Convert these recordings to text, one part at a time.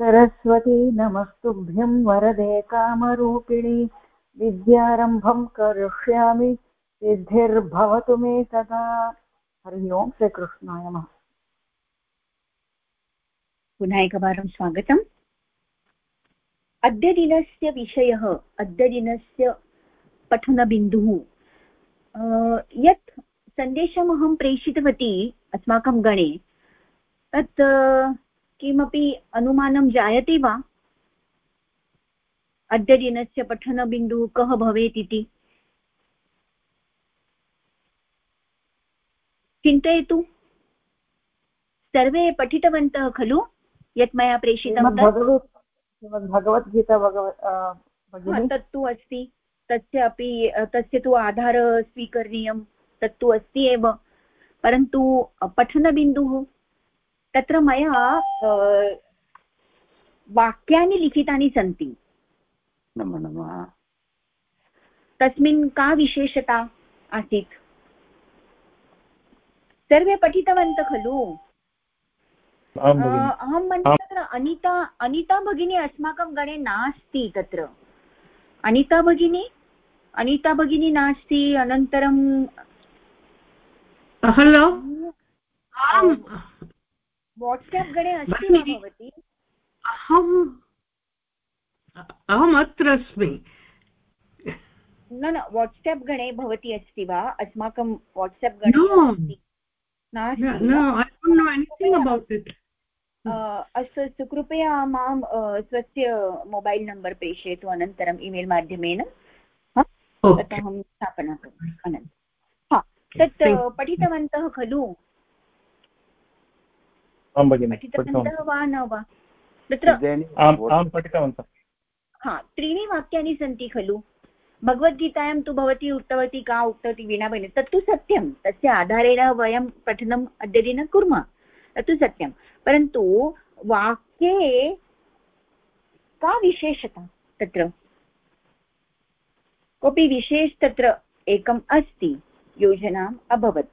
सरस्वती नमस्तुभ्यं वरदे कामरूपिणि। विद्यारम्भं करिष्यामि। सिद्धिर्भवतु मे सदा। हरि ओम् श्रीकृष्णाय नमः। पुनः एकवारं स्वागतम्। अद्यदिनस्य विषयः, अद्यदिनस्य पठनबिन्दुः यत् सन्देशमहं प्रेषितवती अस्माकं गणे, तत् किमपि अनुमानं जायते वा? अद्यदिनस्य पठनबिन्दुः कः भवेत् इति? चिन्तयतु। सर्वे पठितवन्तः खलु? यत् मया प्रेषितं भगवद्गीता तत्तु अस्ति। तस्य अपि तस्य तु आधार स्वीकरणीयं। तत्तु अस्ति एव। परन्तु पठनबिन्दुः तत्र मया वाक्यानि लिखितानि सन्ति। नमो नमः। तस्मिन् का विशेषता आसीत्? सर्वे पठितवन्तः खलु? अहं मन्ये तत्र अनिता अनिता भगिनी अस्माकं गणे नास्ति तत्र। अनिता भगिनी? अनिता भगिनी नास्ति अनन्तरं हलो वाट्साप् गणे अस्ति वा भवती? अहम् अहम् अत्र अस्मि। न न वाट्साप् गणे भवती अस्ति वा? अस्माकं वाट्साप् गणे अस्तु अस्तु कृपया माँ स्वस्य मोबैल् नम्बर् प्रेषयतु अनन्तरम् इमेल् माध्यमेन। तत् अहं स्थापना अनन्तरं। हा तत् पठितवन्तः खलु? पठितवन्तः वा न वा? तत्र पठितवन्तः हा त्रीणि वाक्यानि सन्ति खलु। भगवद्गीतायां तु भवती उक्तवती का उक्तवती वीणा भगिनी। तत्तु सत्यं। तस्य आधारेण वयं पठनम् अद्यदिनं कुर्मः। तत्तु सत्यं। परन्तु वाक्ये का विशेषता तत्र? कोऽपि विशेष तत्र एकम् अस्ति। योजनाम् अभवत्।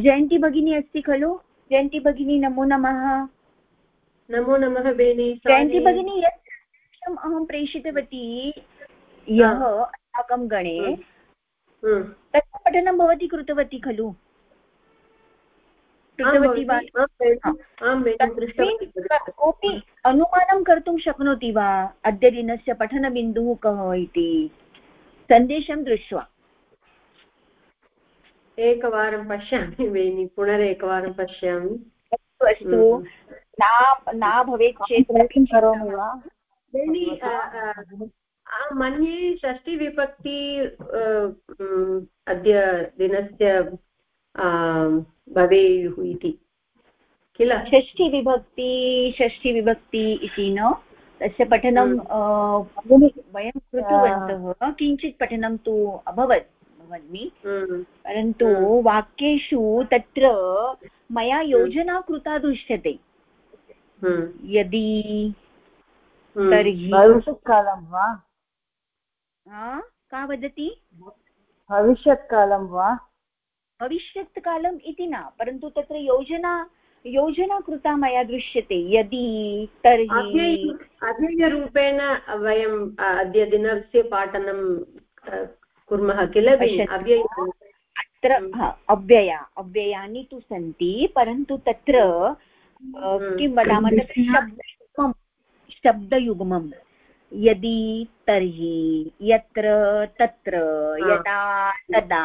जयन्ती भगिनी अस्ति खलु? जयन्ती भगिनी नमो नमः। नमो नमः बेनि जयन्ती भगिनी यत् अहं प्रेषितवती यः। अस्माकं गणे हम्म, हम्म। पठनं भवती कृतवती खलु? कोऽपि अनुमानं कर्तुं शक्नोति वा? अद्यदिनस्य पठनबिन्दुः कः इति। सन्देशं दृष्ट्वा। एकवारं पश्यामि बेनि पुनरेकवारं पश्यामि। अस्तु अस्तु। न न भवेत् चेत् किं करोमि वा? मन्ये षष्टिविभक्ति अद्य दिनस्य भवेयुः इति। किल? षष्टिविभक्ति षष्टिविभक्ति इति न? तस्य पठनं वयं कृतवन्तः। किञ्चित् पठनं तु अभवत्। वदामि हम्म। परन्तु हम्म। वाक्येषु तत्र मया योजना कृता दृश्यते। हम्म। यदि तर्हि भविष्यत्कालं वा? का वदति? भविष्यत्कालं वा? भविष्यत्कालम् इति न परन्तु तत्र योजना योजना कृता मया दृश्यते। यदि तर्हि अध्ययनरूपेण वयम् अद्य दिनस्य पाठनं कुर्मः किल अत्र अव्यया अव्ययानि तु सन्ति परन्तु तत्र हम्म। किं वदामः तत्र शब्दयुग्मं शब्दयुग्मं यदि तर्हि यत्र तत्र यदा तदा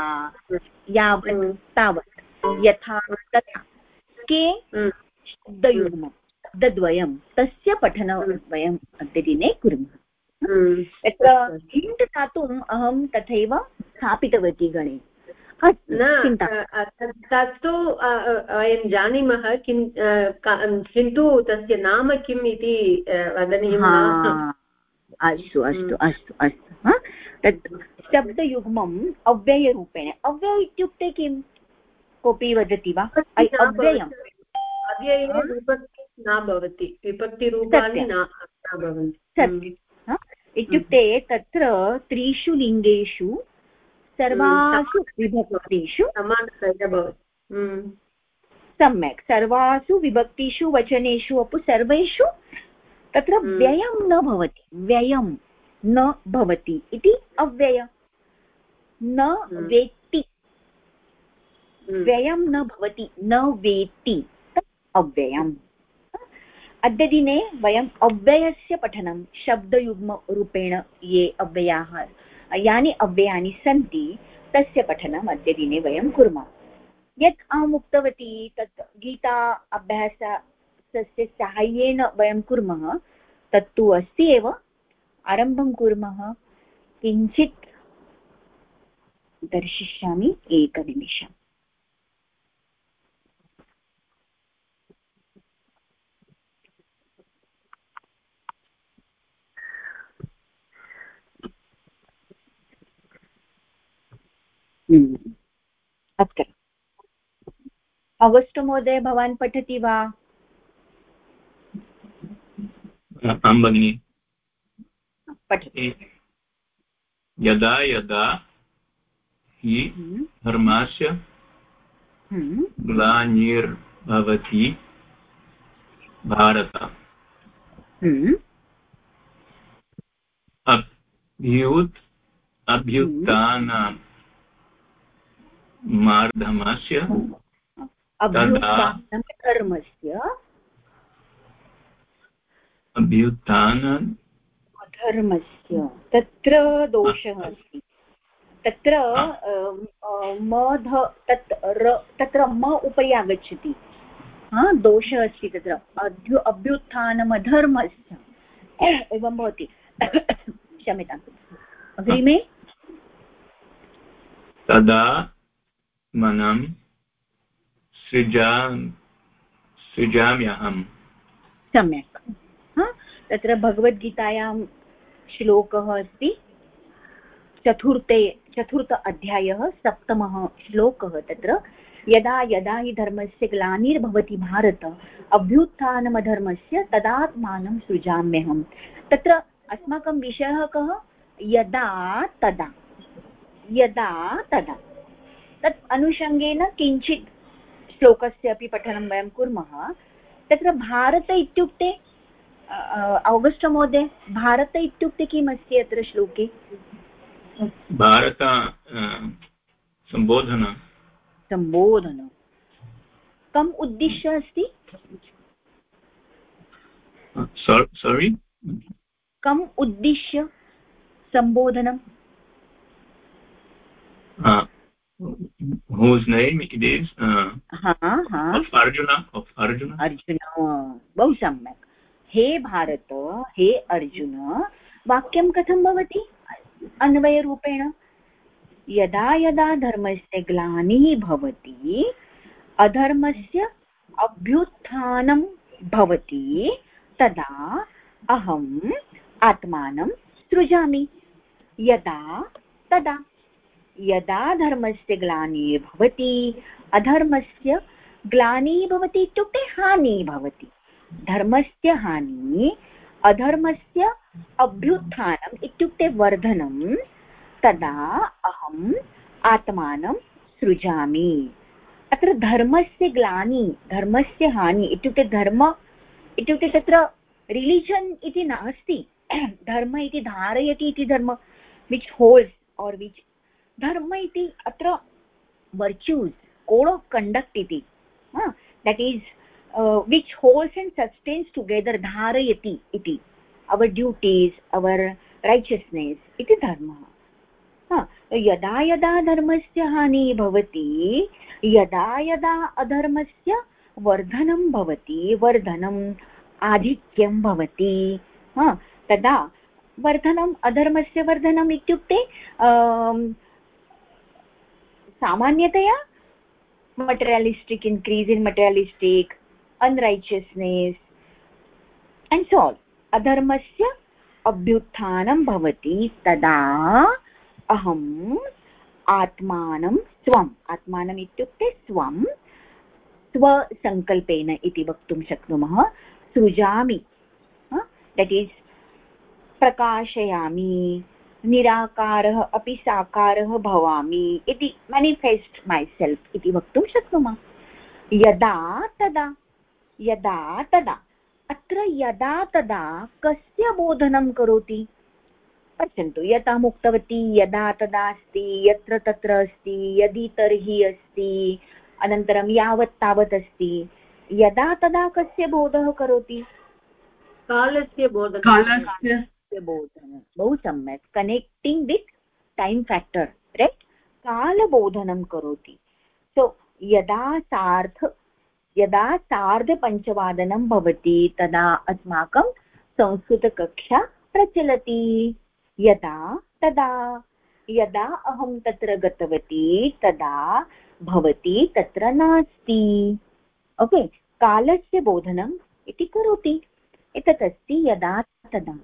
यावत् हम्म। तावत् यथा तथा के हम्म। शब्दयुग्मं शब्दद्वयं तस्य पठनं वयम् अद्यदिने कुर्मः तत्र हिण्ट् दातुम् अहं तथैव स्थापितवती गणे। तत्तु वयं जानीमः किं किन्तु तस्य नाम किम् इति वदनीयम् अस्तु अस्तु अस्तु अस्तु तत् शब्दयुग्मम् अव्ययरूपेण। अव्यय इत्युक्ते किं कोऽपि वदति वा? अव्ययम्। अव्यये विभक्ति न भवति। विभक्तिरूपाणि न भवन्ति। इत्युक्ते तत्र त्रिषु लिङ्गेषु सर्वासु विभक्तिषु सम्यक्। सर्वासु विभक्तिषु वचनेषु अपि सर्वेषु तत्र हम्म। व्ययं न भवति। व्ययं न भवति इति अव्यय न हम्म। वेत्ति। हम्म। व्ययं न भवति। न वेत्ति। तत् अव्ययम्। अद्यदिने वयम् अव्ययस्य पठनं शब्दयुग्मरूपेण ये अव्ययाः, यानि अव्ययानि सन्ति, तस्य पठनम् अद्यदिने वयं कुर्मः। यत् अहम् उक्तवती, तत् गीता अभ्यासस्य साहाय्येन वयं कुर्मः, तत्तु अस्ति एव। आरम्भं कुर्मः। किञ्चित् दर्शिष्यामि एकनिमिषम्। अत्र अगस्ट् महोदय भवान् पठति वा? आं भगिनि। यदा यदा हि हम्म, धर्मस्य हम्म, ग्लानिर्भवति भारत। हम्म, अभ्युत् अभ्युत्थान मार्धमस्य अभ्युत्थानं धर्मस्य अभ्युत्थान अधर्मस्य। तत्र दोषः अस्ति। तत्र मध तत् र तत्र म उपरि आगच्छति हा दोषः अस्ति तत्र। अभ्यु अभ्युत्थानमधर्मस्य। एवं भवति। क्षम्यताम्। अग्रिमे। तदा मनं सृजा सृजाम्यहम् सम्यक्। तत्र भगवद्गीतायां श्लोकः अस्ति। चतुर्थे, चतुर्थ अध्यायः, सप्तमः श्लोकः तत्र। यदा यदा हि धर्मस्य ग्लानिर्भवति भारत, अभ्युत्थानमधर्मस्य तदात्मानं सृजाम्यहं तत्र अस्माकं विषयः कः? यदा, तदा। यदा, तदा। तत् अनुषङ्गेन किञ्चित् श्लोकस्य अपि पठनं वयं कुर्मः। तत्र भारत इत्युक्ते अगस्ट् महोदय भारत इत्युक्ते किम् अस्ति अत्र श्लोके? भारत सम्बोधन। सम्बोधन। कम् उद्दिश्य अस्ति? सोरि कम् उद्दिश्य सम्बोधनम्? Whose name? It is uh, हा हा। of arjuna of arjuna. Arjun बहु सम्यक्। हे भारत हे अर्जुन वाक्यं कथं भवति? अन्वयरूपेण। यदा यदा धर्मस्य ग्लानिः भवति अधर्मस्य अभ्युत्थानं भवति तदा अहम् आत्मानं सृजामि। यदा तदा। यदा धर्मस्य ग्लानिः भवति, अधर्मस्य ग्लानिः भवति इत्युक्ते हानिः भवति। धर्मस्य हानिः, अधर्मस्य अभ्युत्थानम् इत्युक्ते वर्धनं, तदा अहम् आत्मानं सृजामि। अत्र धर्मस्य ग्लानि, धर्मस्य हानि इत्युक्ते धर्म, इत्युक्ते तत्र रिलिजन् इति नास्ति। धर्म इति धारयति इति धर्म विच् होल्ड्स् और् विच् धर्म इति अत्र वर्च्यूस् कोड् आफ् कण्डक्ट् इति। That is which holds and sustains together धारयति इति। अवर् ड्यूटीस् अवर् रैचस्नेस् इति धर्मः। यदा यदा धर्मस्य हानिः भवति, यदा यदा अधर्मस्य वर्धनं भवति, वर्धनम् आधिक्यं भवति। तदा वर्धनम्, अधर्मस्य वर्धनम् इत्युक्ते सामान्यतया materialistic increase in materialistic, unrighteousness, and so on. अधर्मस्य अभ्युत्थानं भवति तदा अहम् आत्मानं स्वम्, आत्मानम् इत्युक्ते स्वं, स्वसङ्कल्पेन इति वक्तुं शक्नुमः, सृजामि दट् इस् प्रकाशयामि निराकारः अपि साकारः भवामि इति मेनिफेस्ट् मै सेल्फ् इति वक्तुं शक्नुमः। यदा तदा यदा तदा अत्र यदा तदा कस्य बोधनं करोति? पश्यन्तु यथा उक्तवती यदा तदा अस्ति यत्र तत्र अस्ति यदि तर्हि अस्ति अनन्तरं यावत् तावत् अस्ति यदा तदा कस्य बोधः करोति? कालस्य बोधनं कालस्य बोधनं बहु सम्यक् connecting with time factor right कालबोधनं करोति। सो यदा सार्ध यदा सार्धपञ्चवादनं भवति, तदा अस्माकं संस्कृतकक्षा प्रचलति। यदा, तदा, यदा अहं तत्र गतवती, तदा भवती तत्र नास्ति। ओके? कालस्य बोधनम् इति करोति। एतत् अस्ति यदा तदा।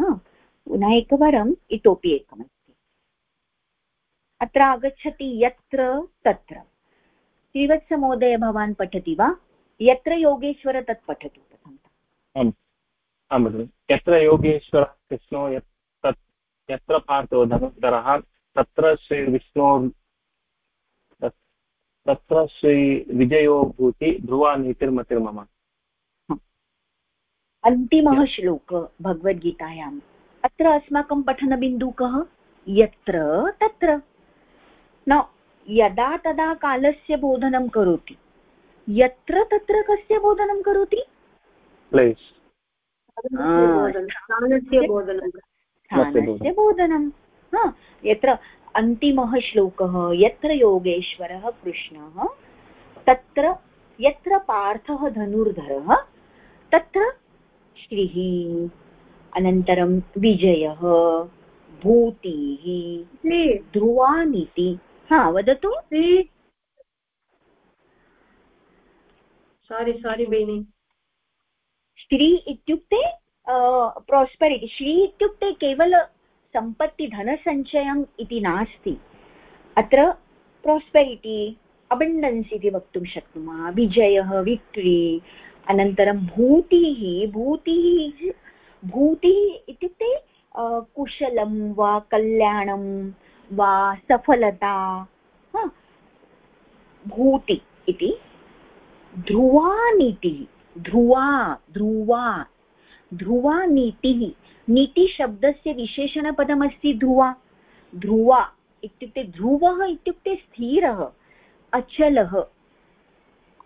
पुनः एकवारम् इतोपि एकमस्ति। अत्र आगच्छति यत्र तत्र। श्रीवत्समहोदय भवान् पठति वा? यत्र योगेश्वर तत् पठतु यत्र योगेश्वरः कृष्णो यत्र पार्थो धनुधरः तत्र श्रीविष्णो तत्र श्रीविजयो भूति ध्रुवा नीतिर्मतिर्मम। अन्तिमः श्लोक भगवद्गीतायाम् अत्र अस्माकं पठनबिन्दुकः यत्र तत्र। न यदा तदा कालस्य बोधनं करोति। यत्र तत्र कस्य बोधनं करोति? स्थानस्य बोधनं। यत्र अन्तिमः श्लोकः यत्र योगेश्वरः कृष्णः तत्र यत्र पार्थः धनुर्धरः तत्र श्रीः। अनन्तरं विजयः भूतिः ध्रुवानीति। हा वदतु। सारि सारि बेनि श्री इत्युक्ते प्रोस्पेरिटि श्री इत्युक्ते केवल सम्पत्तिधनसञ्चयम् इति नास्ति। अत्र प्रोस्पेरिटि अबण्डन्स् इति वक्तुं शक्नुमः। विजयः विक्ट्रि अनन्तरं भूतिः भूतिः भूतिः इत्युक्ते कुशलं वा कल्याणं वा सफलता भूति इति। ध्रुवानीतिः, ध्रुवा ध्रुवा ध्रुवा नीतिः नीतिशब्दस्य विशेषणपदमस्ति ध्रुवा। ध्रुवा इत्युक्ते ध्रुवः इत्युक्ते स्थिरः, अचलः।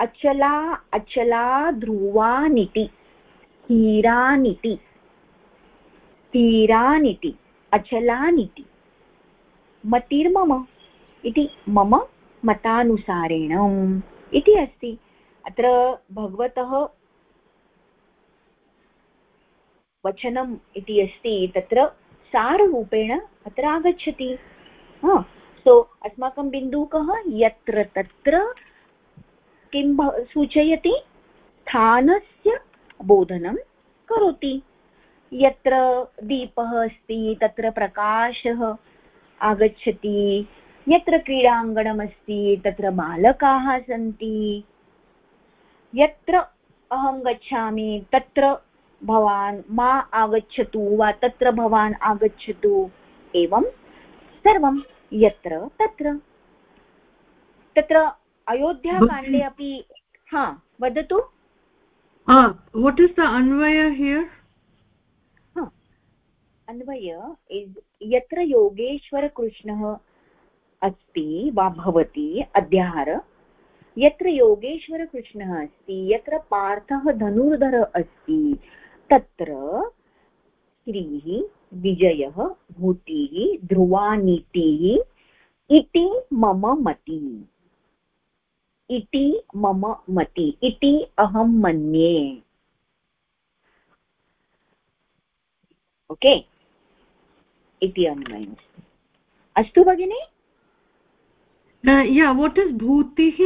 अचला अचला ध्रुवानिति स्थिरानिति स्थिरानिति अचलानिति मतिर्मम इति मम मतानुसारेण इति अस्ति। अत्र भगवतः वचनम् इति अस्ति, तत्र साररूपेण अत्र आगच्छति। सो अस्माकं बिन्दुः कः यत्र तत्र किं सूचयति? स्थानस्य बोधनं करोति। यत्र दीपः अस्ति, तत्र प्रकाशः आगच्छति। यत्र क्रीडाङ्गणमस्ति, तत्र बालकाः सन्ति। यत्र अहं गच्छामि, तत्र भवान् मा आगच्छतु वा तत्र भवान् आगच्छतु, एवं सर्वं यत्र तत्र। तत्र अयोध्याकाण्डे अपि हा वदतु? वट् इस् द अन्वय हियर् अन्वय इस् यत्र योगेश्वरकृष्णः अस्ति वा भवति अध्याहार यत्र योगेश्वरकृष्णः अस्ति यत्र पार्थः धनुर्धर अस्ति तत्र श्रीः विजयः भूतिः ध्रुवानीतिः इति मम मति। इति मम मति इति अहं मन्ये। ओके? इति अन्वयमस्ति अस्तु भगिनि? या वट् इस् भूतिः?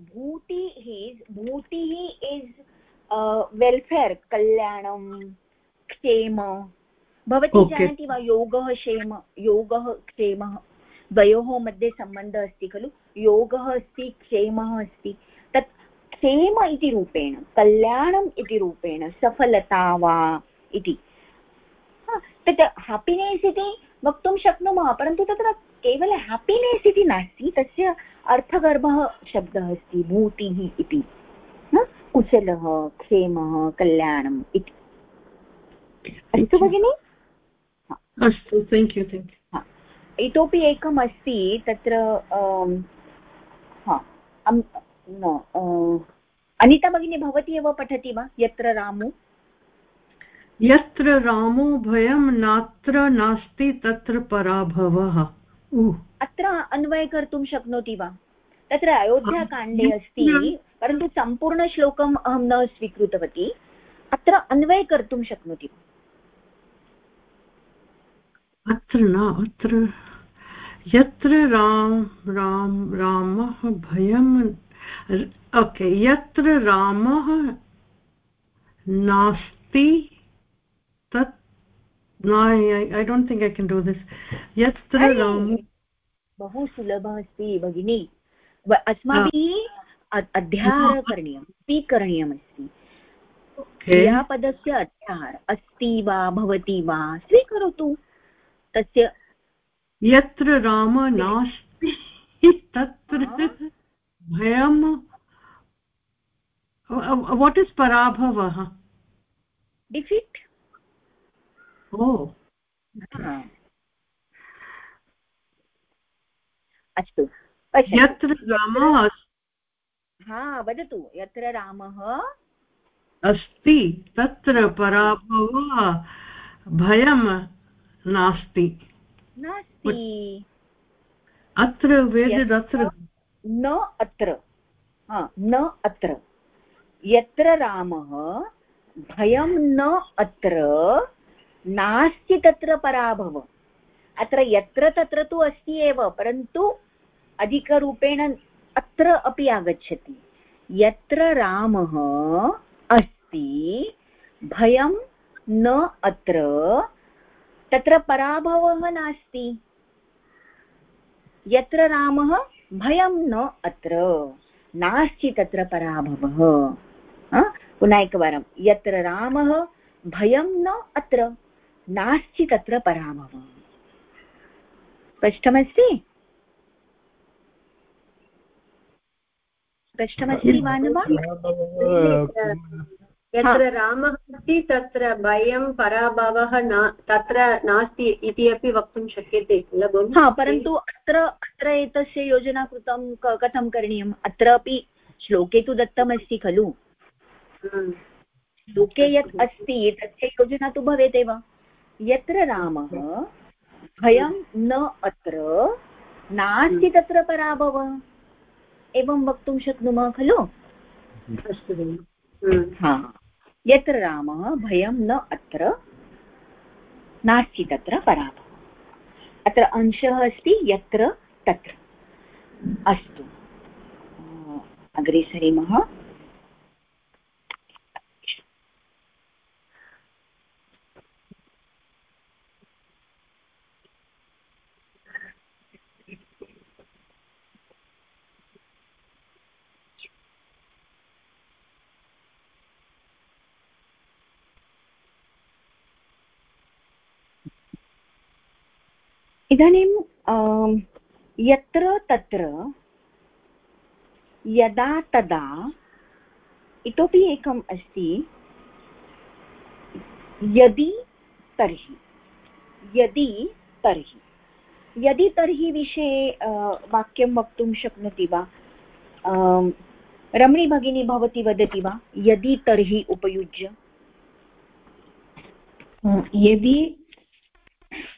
भूतिः भूतिः इस् वेल्फेर् कल्याणं क्षेम। भवती. जानाति वा योगः क्षेम योगः क्षेमः? द्वयोः मध्ये सम्बन्धः अस्ति खलु? योगः अस्ति क्षेमः अस्ति। तत् क्षेम इति रूपेण कल्याणम् इति रूपेण सफलता वा इति। तत् हेपिनेस् इति वक्तुं शक्नुमः परन्तु तत्र केवल हेपिनेस् इति नास्ति तस्य अर्थगर्भः शब्दः अस्ति भूतिः इति। कुशलः क्षेमः कल्याणम् इति। अस्तु भगिनि? अस्तु थेङ्क् यू थेङ्क् यू इतोपि एकम् अस्ति तत्र अनिता भगिनी भवती एव पठति वा? यत्र रामो? यत्र रामो भयं नात्र नास्ति तत्र पराभवः। अत्र अन्वय कर्तुं शक्नोति वा? तत्र अयोध्याकाण्डे अस्ति परन्तु सम्पूर्णश्लोकम् अहं न स्वीकृतवती। अत्र अन्वय कर्तुं शक्नोति वा? अत्र न अत्र यत्र राम राम रामः भयं ओके यत्र रामः नास्ति तत् I don't think I can do this यत्र राम बहु सुलभः अस्ति भगिनी। अस्माभिः अध्याहारः करणीयं स्वीकरणीयमस्ति। क्रियापदस्य अध्याहार अस्ति वा भवति वा स्वीकरोतु। तस्य यत्र राम नास्ति तत्र भयं वाट् इस् पराभवः? डिफिट् ओ अस्तु यत्र रामः हा वदतु यत्र रामः? अस्ति तत्र पराभवः भयं नास्ति। नास्ति अत्र वेद अत्र न अत्र न अत्र यत्र रामः भयं न अत्र नास्ति तत्र पराभव अत्र यत्र तत्र तु अस्ति एव परन्तु अधिकरूपेण अत्र अपि आगच्छति यत्र रामः अस्ति भयं न अत्र तत्र पराभवः नास्ति। यत्र रामः भयं न अत्र। नास्ति तत्र पराभवः। पुनः एकवारं। यत्र रामः भयं न अत्र। नास्ति तत्र पराभवः। स्पष्टमस्ति? स्पष्टमस्ति वा न वा यत्र रामः अस्ति तत्र भयं पराभवः न तत्र नास्ति इति अपि वक्तुं शक्यते किल हा परन्तु अत्र अत्र एतस्य योजना कृतं कथं करणीयम्? अत्रापि श्लोके तु दत्तमस्ति खलु। श्लोके यत् अस्ति तस्य योजना तु भवेत् एव। यत्र रामः भयं न अत्र नास्ति तत्र पराभवः। एवं वक्तुं शक्नुमः खलु? अस्तु हा। यत्र रामः भयं न अत्र, नास्ति तत्र पराभवः। अत्र अंशः अस्ति, यत्र तत्र। अस्तु। अग्रे सरेमः इदानीं यत्र तत्र, यदा तदा, इतोपि एकम् अस्ति, यदि तर्हि यदि तर्हि। यदि तर्हि विषये वाक्यं वक्तुं शक्नोति वा? रमणी भगिनी भवती वदति वा? यदि तर्हि उपयुज्य। यदि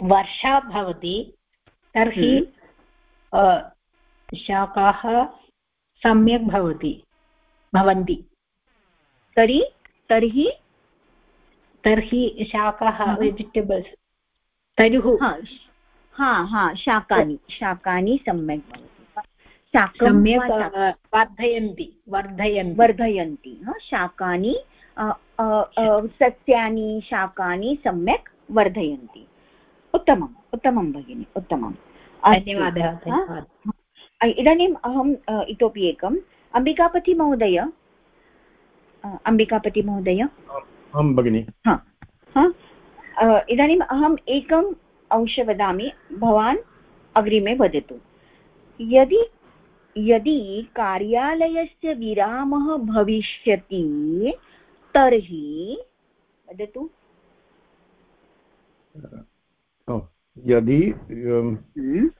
वर्षा भवति तर्हि हम्म। शाकाः सम्यक् भवति भवन्ति। तर्हि तर्हि तर्हि शाकाः वेजिटेबल्स् तरुः हा हा शाकानि शाकानि सम्यक् सम्यक् वर्धयन्ति वर्धयन्ति। वर्धयन्ति शाकानि सस्यानि शाकानि सम्यक् वर्धयन्ति। उत्तमम् उत्तमं भगिनि उत्तमं धन्यवादः इदानीम् अहम् इतोपि एकम्। अम्बिकापति महोदय? अम्बिकापति महोदय? आं भगिनि। इदानीम् अहम् एकम् अंश वदामि। भवान् अग्रिमे वदतु। यदि यदि कार्यालयस्य विरामः भविष्यति तर्हि वदतु। यदि हम्म।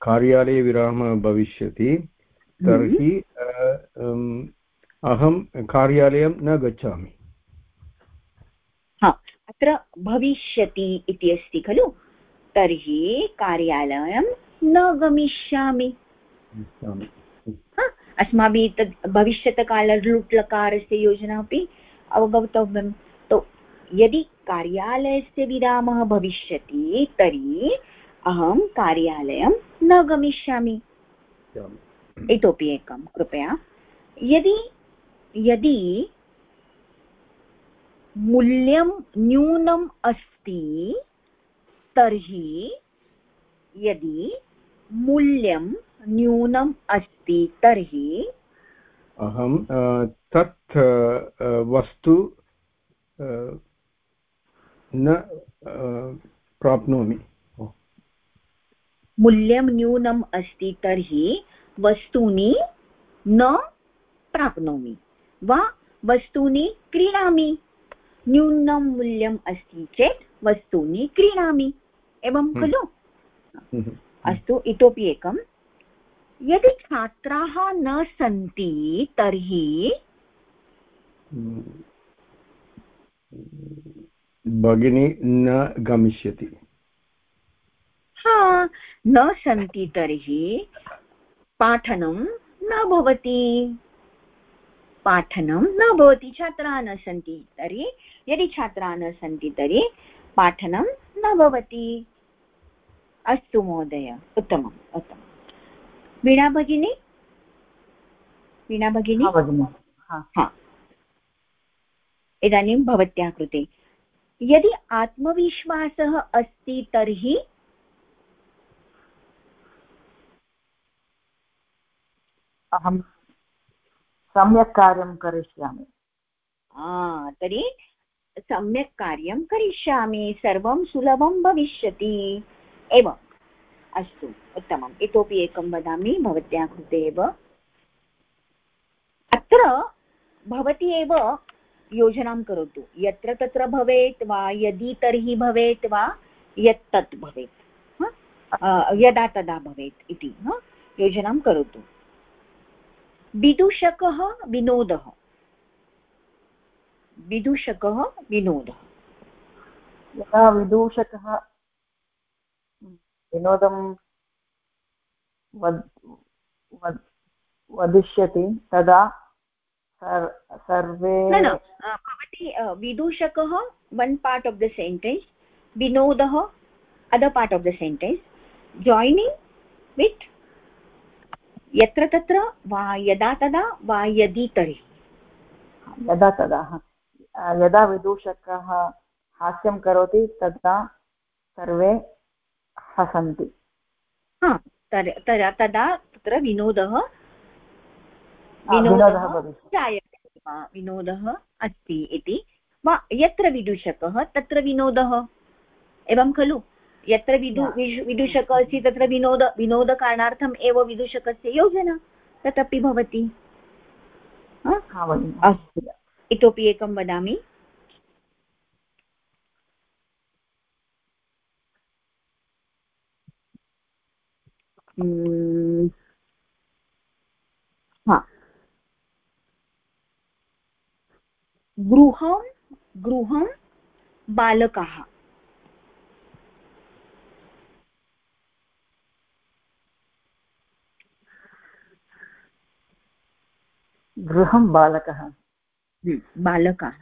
कार्यालये विरामः भविष्यति तर्हि हम्म। अहं कार्यालयं न गच्छामि। अत्र भविष्यति इति अस्ति खलु? तर्हि कार्यालयं न गमिष्यामि। अस्माभिः तद् भविष्यत्काल लुट् योजना अपि अवगन्तव्यं तो यदि कार्यालयस्य विरामः भविष्यति तर्हि अहं कार्यालयं न गमिष्यामि। इतोपि एकं कृपया। यदि यदि मूल्यं न्यूनम् अस्ति तर्हि यदि मूल्यं न्यूनम् अस्ति तर्हि अहं तत् वस्तु न प्राप्नोमि। मूल्यं न्यूनम् अस्ति तर्हि वस्तूनि न प्राप्नोमि वा वस्तूनि क्रीणामि। न्यूनं मूल्यम् अस्ति चेत् वस्तूनि क्रीणामि। एवं हम्म। खलु? हम्म। अस्तु इतोपि एकं। यदि छात्राः न सन्ति तर्हि भगिनी न गमिष्यति। हा न सन्ति तर्हि पाठनं न भवति। पाठनं न भवति छात्राः न सन्ति तर्हि यदि छात्राः न सन्ति तर्हि पाठनं न भवति। अस्तु महोदय उत्तमम् उत्तमं वीणा भगिनी? वीणा भगिनी? हा। इदानीं भवत्याः कृते। यदि आत्मविश्वासः अस्ति तर्हि? अहं सम्यक् कार्यं करिष्यामि। तर्हि सम्यक् कार्यं करिष्यामि सर्वं सुलभं भविष्यति। एवम्। अस्तु उत्तमम्। इतोपि एकं वदामि भवत्याः कृते एव। अत्र भवती एव योजनां करोतु। यत्र तत्र भवेत् वा, यदि तर्हि भवेत् वा यत् तत् भवेत् यदा तदा भवेत् इति योजनां करोतु। विदूषकः विनोदः। विदूषकः विनोदः। यदा विदूषकः विनोदं वद्, वदिष्यति, तदा सर्वे भवती विदूषकः one part of the sentence विनोदः other part of the sentence joining with यत्र तत्र वा यदा तदा वा यदि तर्हि। यदा तदा यदा विदूषकः हास्यं करोति तदा सर्वे हसन्ति। तदा तत्र विनोदः विनोदः अस्ति इति। वा यत्र विदूषकः तत्र विनोदः। एवं खलु? यत्र विदु विदूषकः अस्ति तत्र विनोद विनोदकारणार्थम् एव विदूषकस्य योजना तदपि भवति। अस्तु। इतोपि एकं वदामि। गृहं गृहं बालकाः। गृहं बालकः। हम्म, बालकः।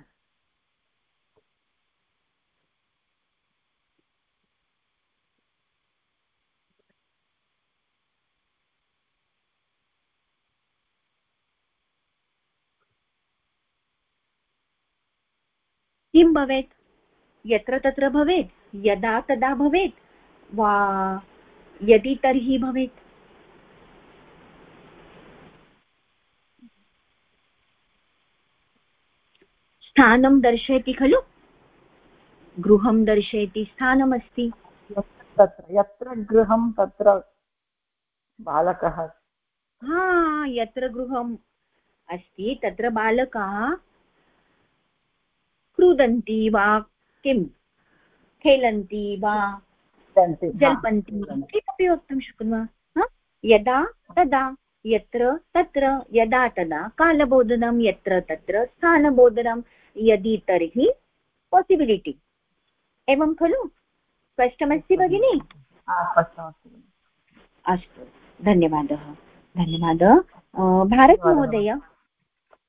किं भवेत्? यत्र तत्र भवेत् यदा तदा भवेत् वा यदि तर्हि भवेत्? स्थानं दर्शयति खलु? गृहं दर्शयति स्थानमस्ति? तत्र यत्र गृहं तत्र बालकः। हा यत्र गृहम् अस्ति तत्र बालकाः क्रुदन्ति वा? किं खेलन्ति वा? जल्पन्ति किमपि वक्तुं शक्नुमः? यदा तदा यत्र तत्र यदा तदा कालबोधनं यत्र तत्र स्थानबोधनं यदि तर्हि पासिबिलिटि एवं खलु? स्पष्टमस्ति भगिनि? अस्तु धन्यवादः। धन्यवादः। भारतमहोदय।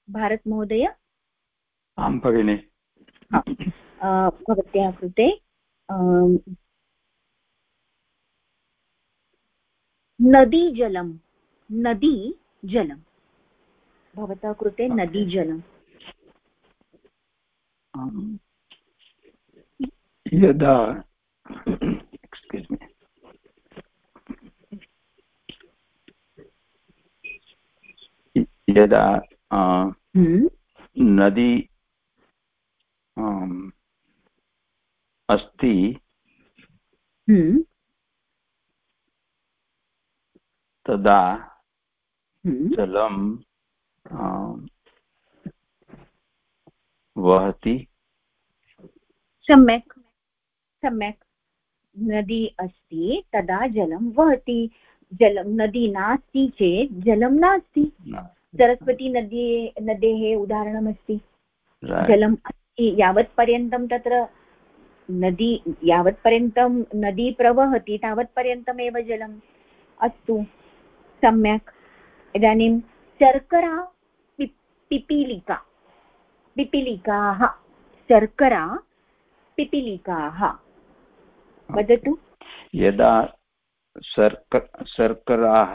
भारतमहोदय? आं भगिनि। भवत्याः कृते नदीजलं नदी जलं भवतः कृते नदीजलं। यदा एक्स्क्यूस् मी। यदा हम्म। नदी अस्ति। हम्म। तदा हम्म। जलं वहति। सम्यक्। सम्यक्। नदी अस्ति तदा जलं वहति। जलं नदी नास्ति चेत् जलं नास्ति। सरस्वती नदी नदेः उदाहरणमस्ति। जलम् अस्ति यावत्पर्यन्तं तत्र नदी यावत्पर्यन्तं नदी प्रवहति तावत्पर्यन्तमेव जलम्। अस्तु सम्यक्। इदानीं शर्करा पिपीलिका पिपीलिकाः शर्करा पिपीलिकाः। वदतु। यदा शर्क शर्कराः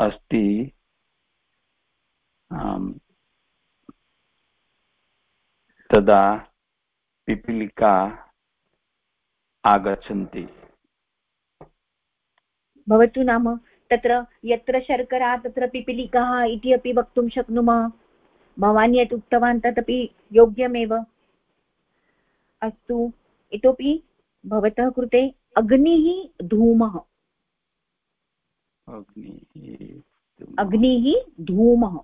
अस्ति तदा पिपीलिका आगच्छन्ति। भवतु नाम तत्र यत्र शर्करा तत्र पिपीलिकाः इति अपि वक्तुं शक्नुमः। भवान् यत् उक्तवान् तदपि योग्यमेव। अस्तु इतोपि भवतः कृते अग्निः धूमः। अग्निः धूमः।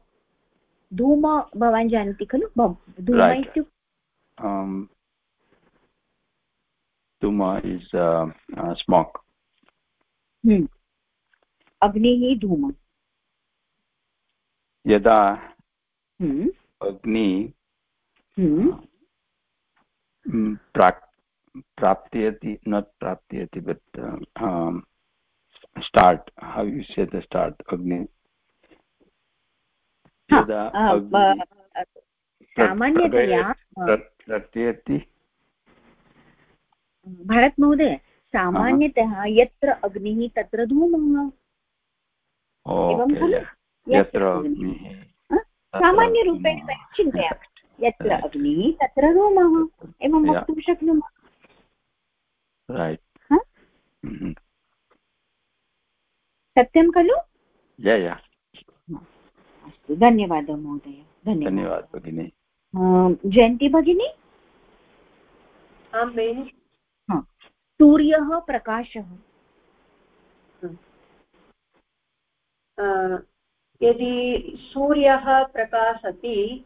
धूम भवान् जानाति खलु? धूम इत्युक्ते धूम इस् स्माक् हम्म। अग्निः धूम यदा हम्म। अग्नि हम्म। प्राप्यति न प्राप्यति बट् स्टार्ट् हौ यु से द स्टार्ट् अग्नि यदा सामान्यतया प्रत्ययति भारत महोदय सामान्यतः यत्र अग्निः तत्र धूमः। एवं खलु। सामान्यरूपेण चिन्तयामि। यत्र अग्निः तत्र धूमः। एवं वक्तुं शक्नुमः। Mm-hmm. सत्यं खलु? अस्तु धन्यवादः महोदय। धन्यवादः भगिनि। जयन्ती भगिनी? आं बेनि सूर्यः प्रकाशः। यदि सूर्यः प्रकाशति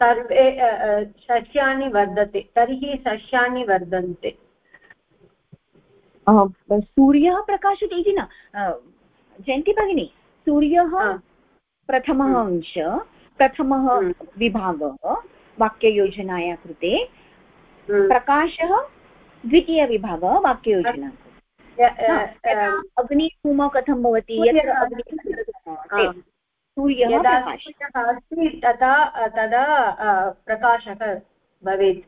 सर्वे सस्यानि वर्धते तर्हि सस्यानि वर्धन्ते। सूर्यः प्रकाशते इति न। जयन्ति भगिनी सूर्यः प्रथमः हम्म। अंश प्रथमः हम्म। विभागः वाक्ययोजनाया कृते हम्म। प्रकाशः द्वितीयविभागः वाक्ययोजना अग्निधूम कथं भवति सूर्यः अस्ति तदा तदा प्रकाशः भवेत्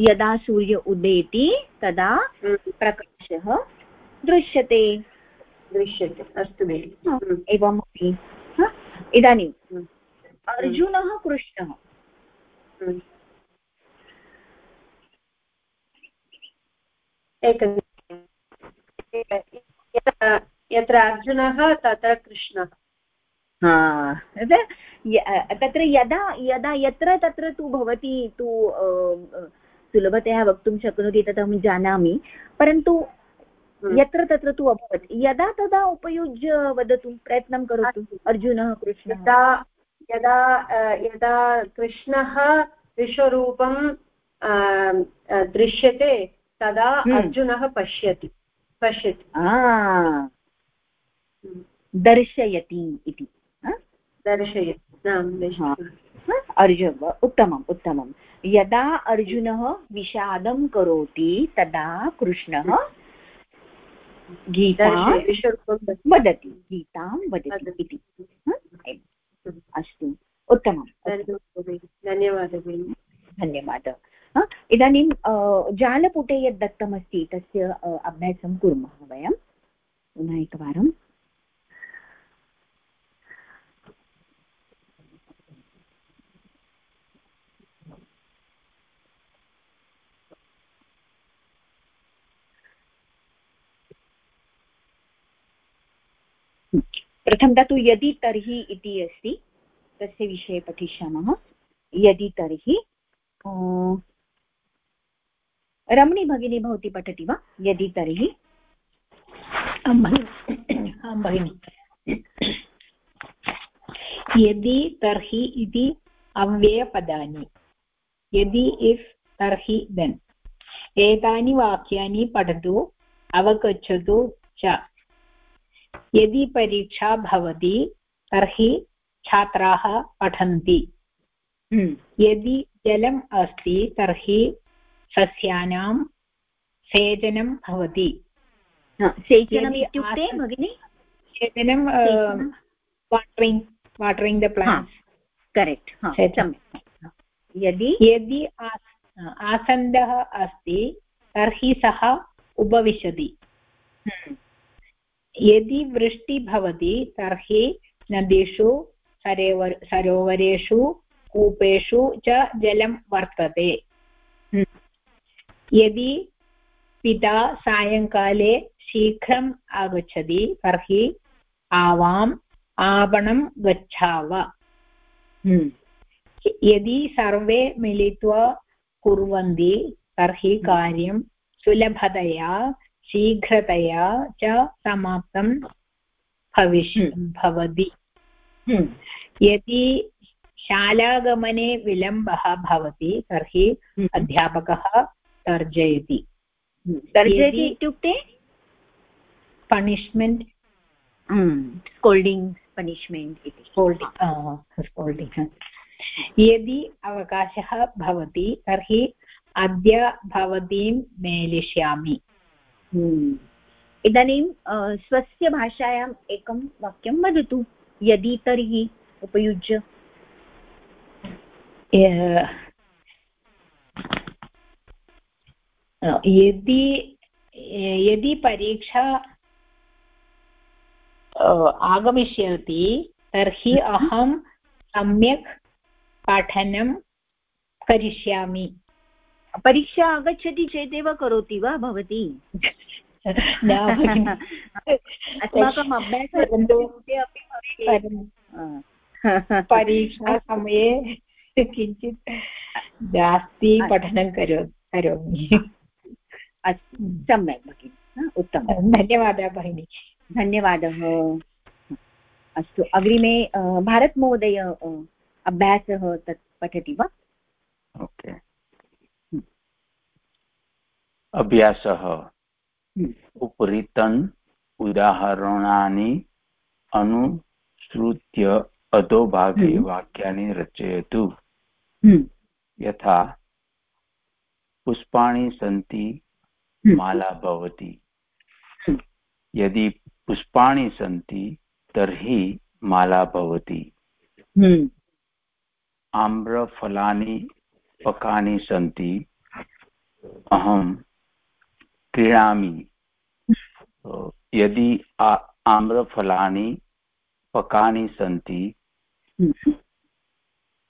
यदा सूर्य उदेति तदा। प्रकाशः दृश्यते दृश्यते। अस्तु हम्म। एवमपि। इदानीं। अर्जुनः कृष्णः। यत्र अर्जुनः तत्र कृष्णः। तत्र यदा यदा यत्र तत्र तु भवती तु सुलभतया वक्तुं शक्नोति तदहं जानामि। परन्तु हम्म। यत्र तत्र तु अभवत्। यदा तदा उपयुज्य वदतु प्रयत्नं करोतु अर्जुनः कृष्णः। यदा यदा यदा कृष्णः विश्वरूपं दृश्यते तदा हम्म। अर्जुनः पश्यति पश्यति। दर्शयति इति दर्शयति अर्जुन उत्तमम् उत्तमं यदा अर्जुनः विषादं करोति तदा कृष्णः गीतां। वदति गीतां वदति इति। अस्तु उत्तमं धन्यवादः भगिनि। धन्यवादः हा? इदानीं जालपुटे यद् दत्तमस्ति तस्य अभ्यासं कुर्मः वयं पुनः एकवारं प्रथमतः तु यदि तर्हि इति अस्ति, तस्य विषये पठिष्यामः। यदि तर्हि रमणी भगिनी भवती पठति वा? यदि तर्हि। आं भगिनि आं भगिनि। यदि तर्हि इति अव्ययपदानि, यदि इफ् तर्हि देन् एतानि वाक्यानि पठतु, अवगच्छतु च। यदि परीक्षा भवति तर्हि छात्राः पठन्ति। हम्म, यदि जलम् अस्ति तर्हि सस्यानां सेचनं भवति। सेचनम् इत्युक्ते भगिनि? सेचनं? Watering watering the plants correct सम्यक् यदि? यदि आसन्दः अस्ति तर्हि सः उपविशति। हम्म, यदि वृष्टि भवति तर्हि नदीषु सरोवर सरोवरेषु कूपेषु च जलं वर्तते। हम्म। यदि पिता सायङ्काले शीघ्रम् आगच्छति तर्हि आवाम् आपणं गच्छाव। हम्म, यदि सर्वे मिलित्वा कुर्वन्ति तर्हि कार्यं सुलभतया शीघ्रतया च समाप्तं भविष्य भवति। हम्म, यदि शालागमने विलम्बः भवति तर्हि हम्म। अध्यापकः तर्जयति। तर्जयति इत्युक्ते? पनिष्मेण्ट् स्कोल्डिङ्ग् पनिष्मेण्ट् इति। स्कोल्डिङ्ग् यदि अवकाशः भवति तर्हि अद्य भवतीं मेलिष्यामि। हम्म। इदानीं अ, स्वस्य भाषायाम् एकं वाक्यं वदतु यदि तर्हि उपयुज्य। यदि यदि परीक्षा आगमिष्यति तर्हि अहं सम्यक् पठनं करिष्यामि। परीक्षा आगच्छति चेदेव करोति वा भवती। अस्माकम् अभ्यासः अपि हा। परीक्षासमये किञ्चित् जास्ति पठनं करो करोमि। अस्तु। सम्यक् भगिनि। उत्तमं धन्यवादः भगिनि। धन्यवादः। अस्तु अग्रिमे भारतमहोदय अभ्यासः तत् पठति वा? ओके। अभ्यासः। उपरितन् उदाहरणानि अनुसृत्य अधोभागे हम्म। वाक्यानि रचयतु। हम्म, यथा पुष्पाणि सन्ति हम्म। माला भवति। हम्म। यदि पुष्पाणि सन्ति तर्हि माला भवति। हम्म, आम्रफलानि पकानि सन्ति। अहं क्रीणामि यदि आम्रफलानि पकानि सन्ति हम्म।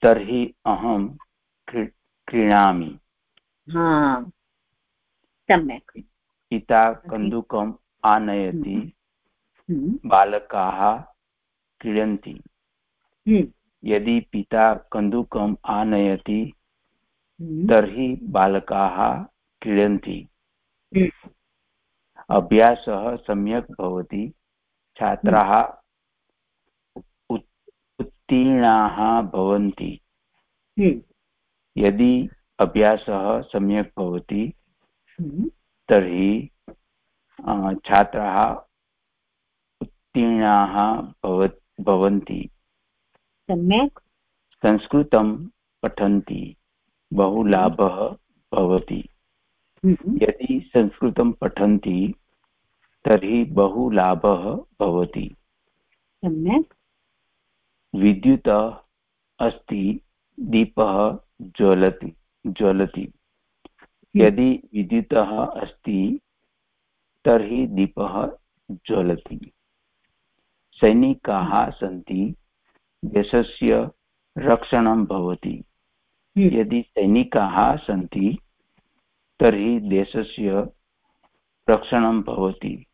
तर्हि अहं क्री- क्रीणामि। हा। सम्यक्। पिता कन्दुकम् आनयति हम्म, बालकाः क्रीडन्ति। हम्म, यदि पिता कन्दुकम् आनयति हम्म। तर्हि बालकाः क्रीडन्ति। हम्म। अभ्यासः सम्यक् भवति छात्राः उत्- उत्तीर्णाः भवन्ति। यदि अभ्यासः सम्यक् भवति। तर्हि छात्राः उत्तीर्णाः भव भवन्ति सम्यक् संस्कृतं पठन्ति बहु लाभः भवति। यदि संस्कृतं पठन्ति तर्हि बहु लाभः भवति। सम्यक्। विद्युत् अस्ति दीपः ज्वलति ज्वलति। यदि विद्युतः अस्ति तर्हि दीपः ज्वलति। सैनिकाः सन्ति देशस्य रक्षणं भवति। हम्म। यदि सैनिकाः सन्ति तर्हि देशस्य रक्षणं भवति।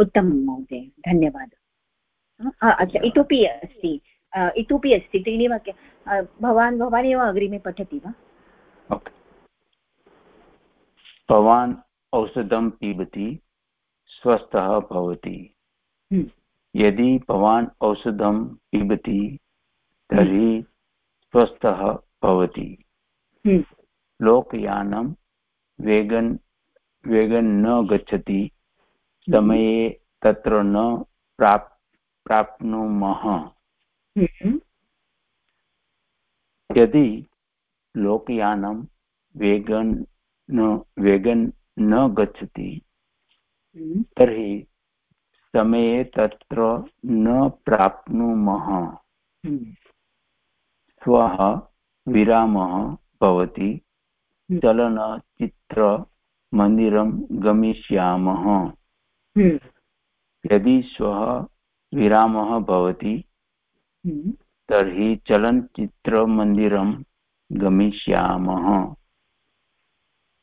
उत्तमं महोदय धन्यवादः। अच्छा इतोपि अस्ति इतोपि अस्ति त्रीणि वाक्य भवान् भवान् एव अग्रिमे पठति वा? भवान् औषधं पिबति स्वस्थः भवति। हम्म। यदि भवान् औषधं पिबति तर्हि स्वस्थः भवति। हम्म। लोकयानं वेगन् वेगन् न गच्छति समये तत्र न प्राप् प्राप्नुमः हम्म। यदि लोकयानं वेगन् न वेगन् न गच्छति हम्म। तर्हि समये तत्र न प्राप्नुमः हम्म। श्वः विरामः भवति हम्म। चलनचित्रमन्दिरं गमिष्यामः हम्म। यदि श्वः विरामः भवति हम्म। तर्हि चलनचित्रमन्दिरं गमिष्यामः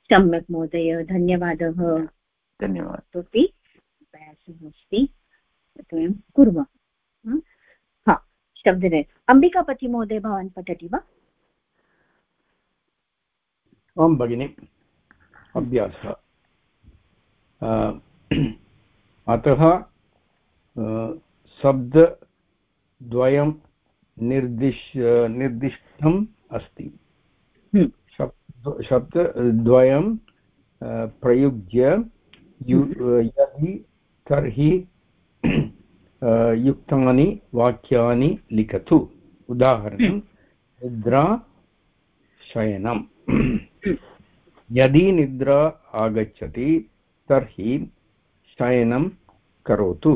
सम्यक् महोदय धन्यवादः धन्यवादः इतोपि प्रयासः अस्ति तत् वयं कुर्मः हा? हा शब्दने अम्बिकापतिमहोदय भवान् पठति वा आं भगिनि अभ्यासः। अतः शब्दद्वयं निर्दिश निर्दिष्टम् अस्ति। हम्म। शब्द शब्दद्वयं प्रयुज्य यु यदि तर्हि युक्तानि वाक्यानि लिखतु। उदाहरणं निद्रा शयनम् यदि निद्रा आगच्छति तर्हि शयनं करोतु।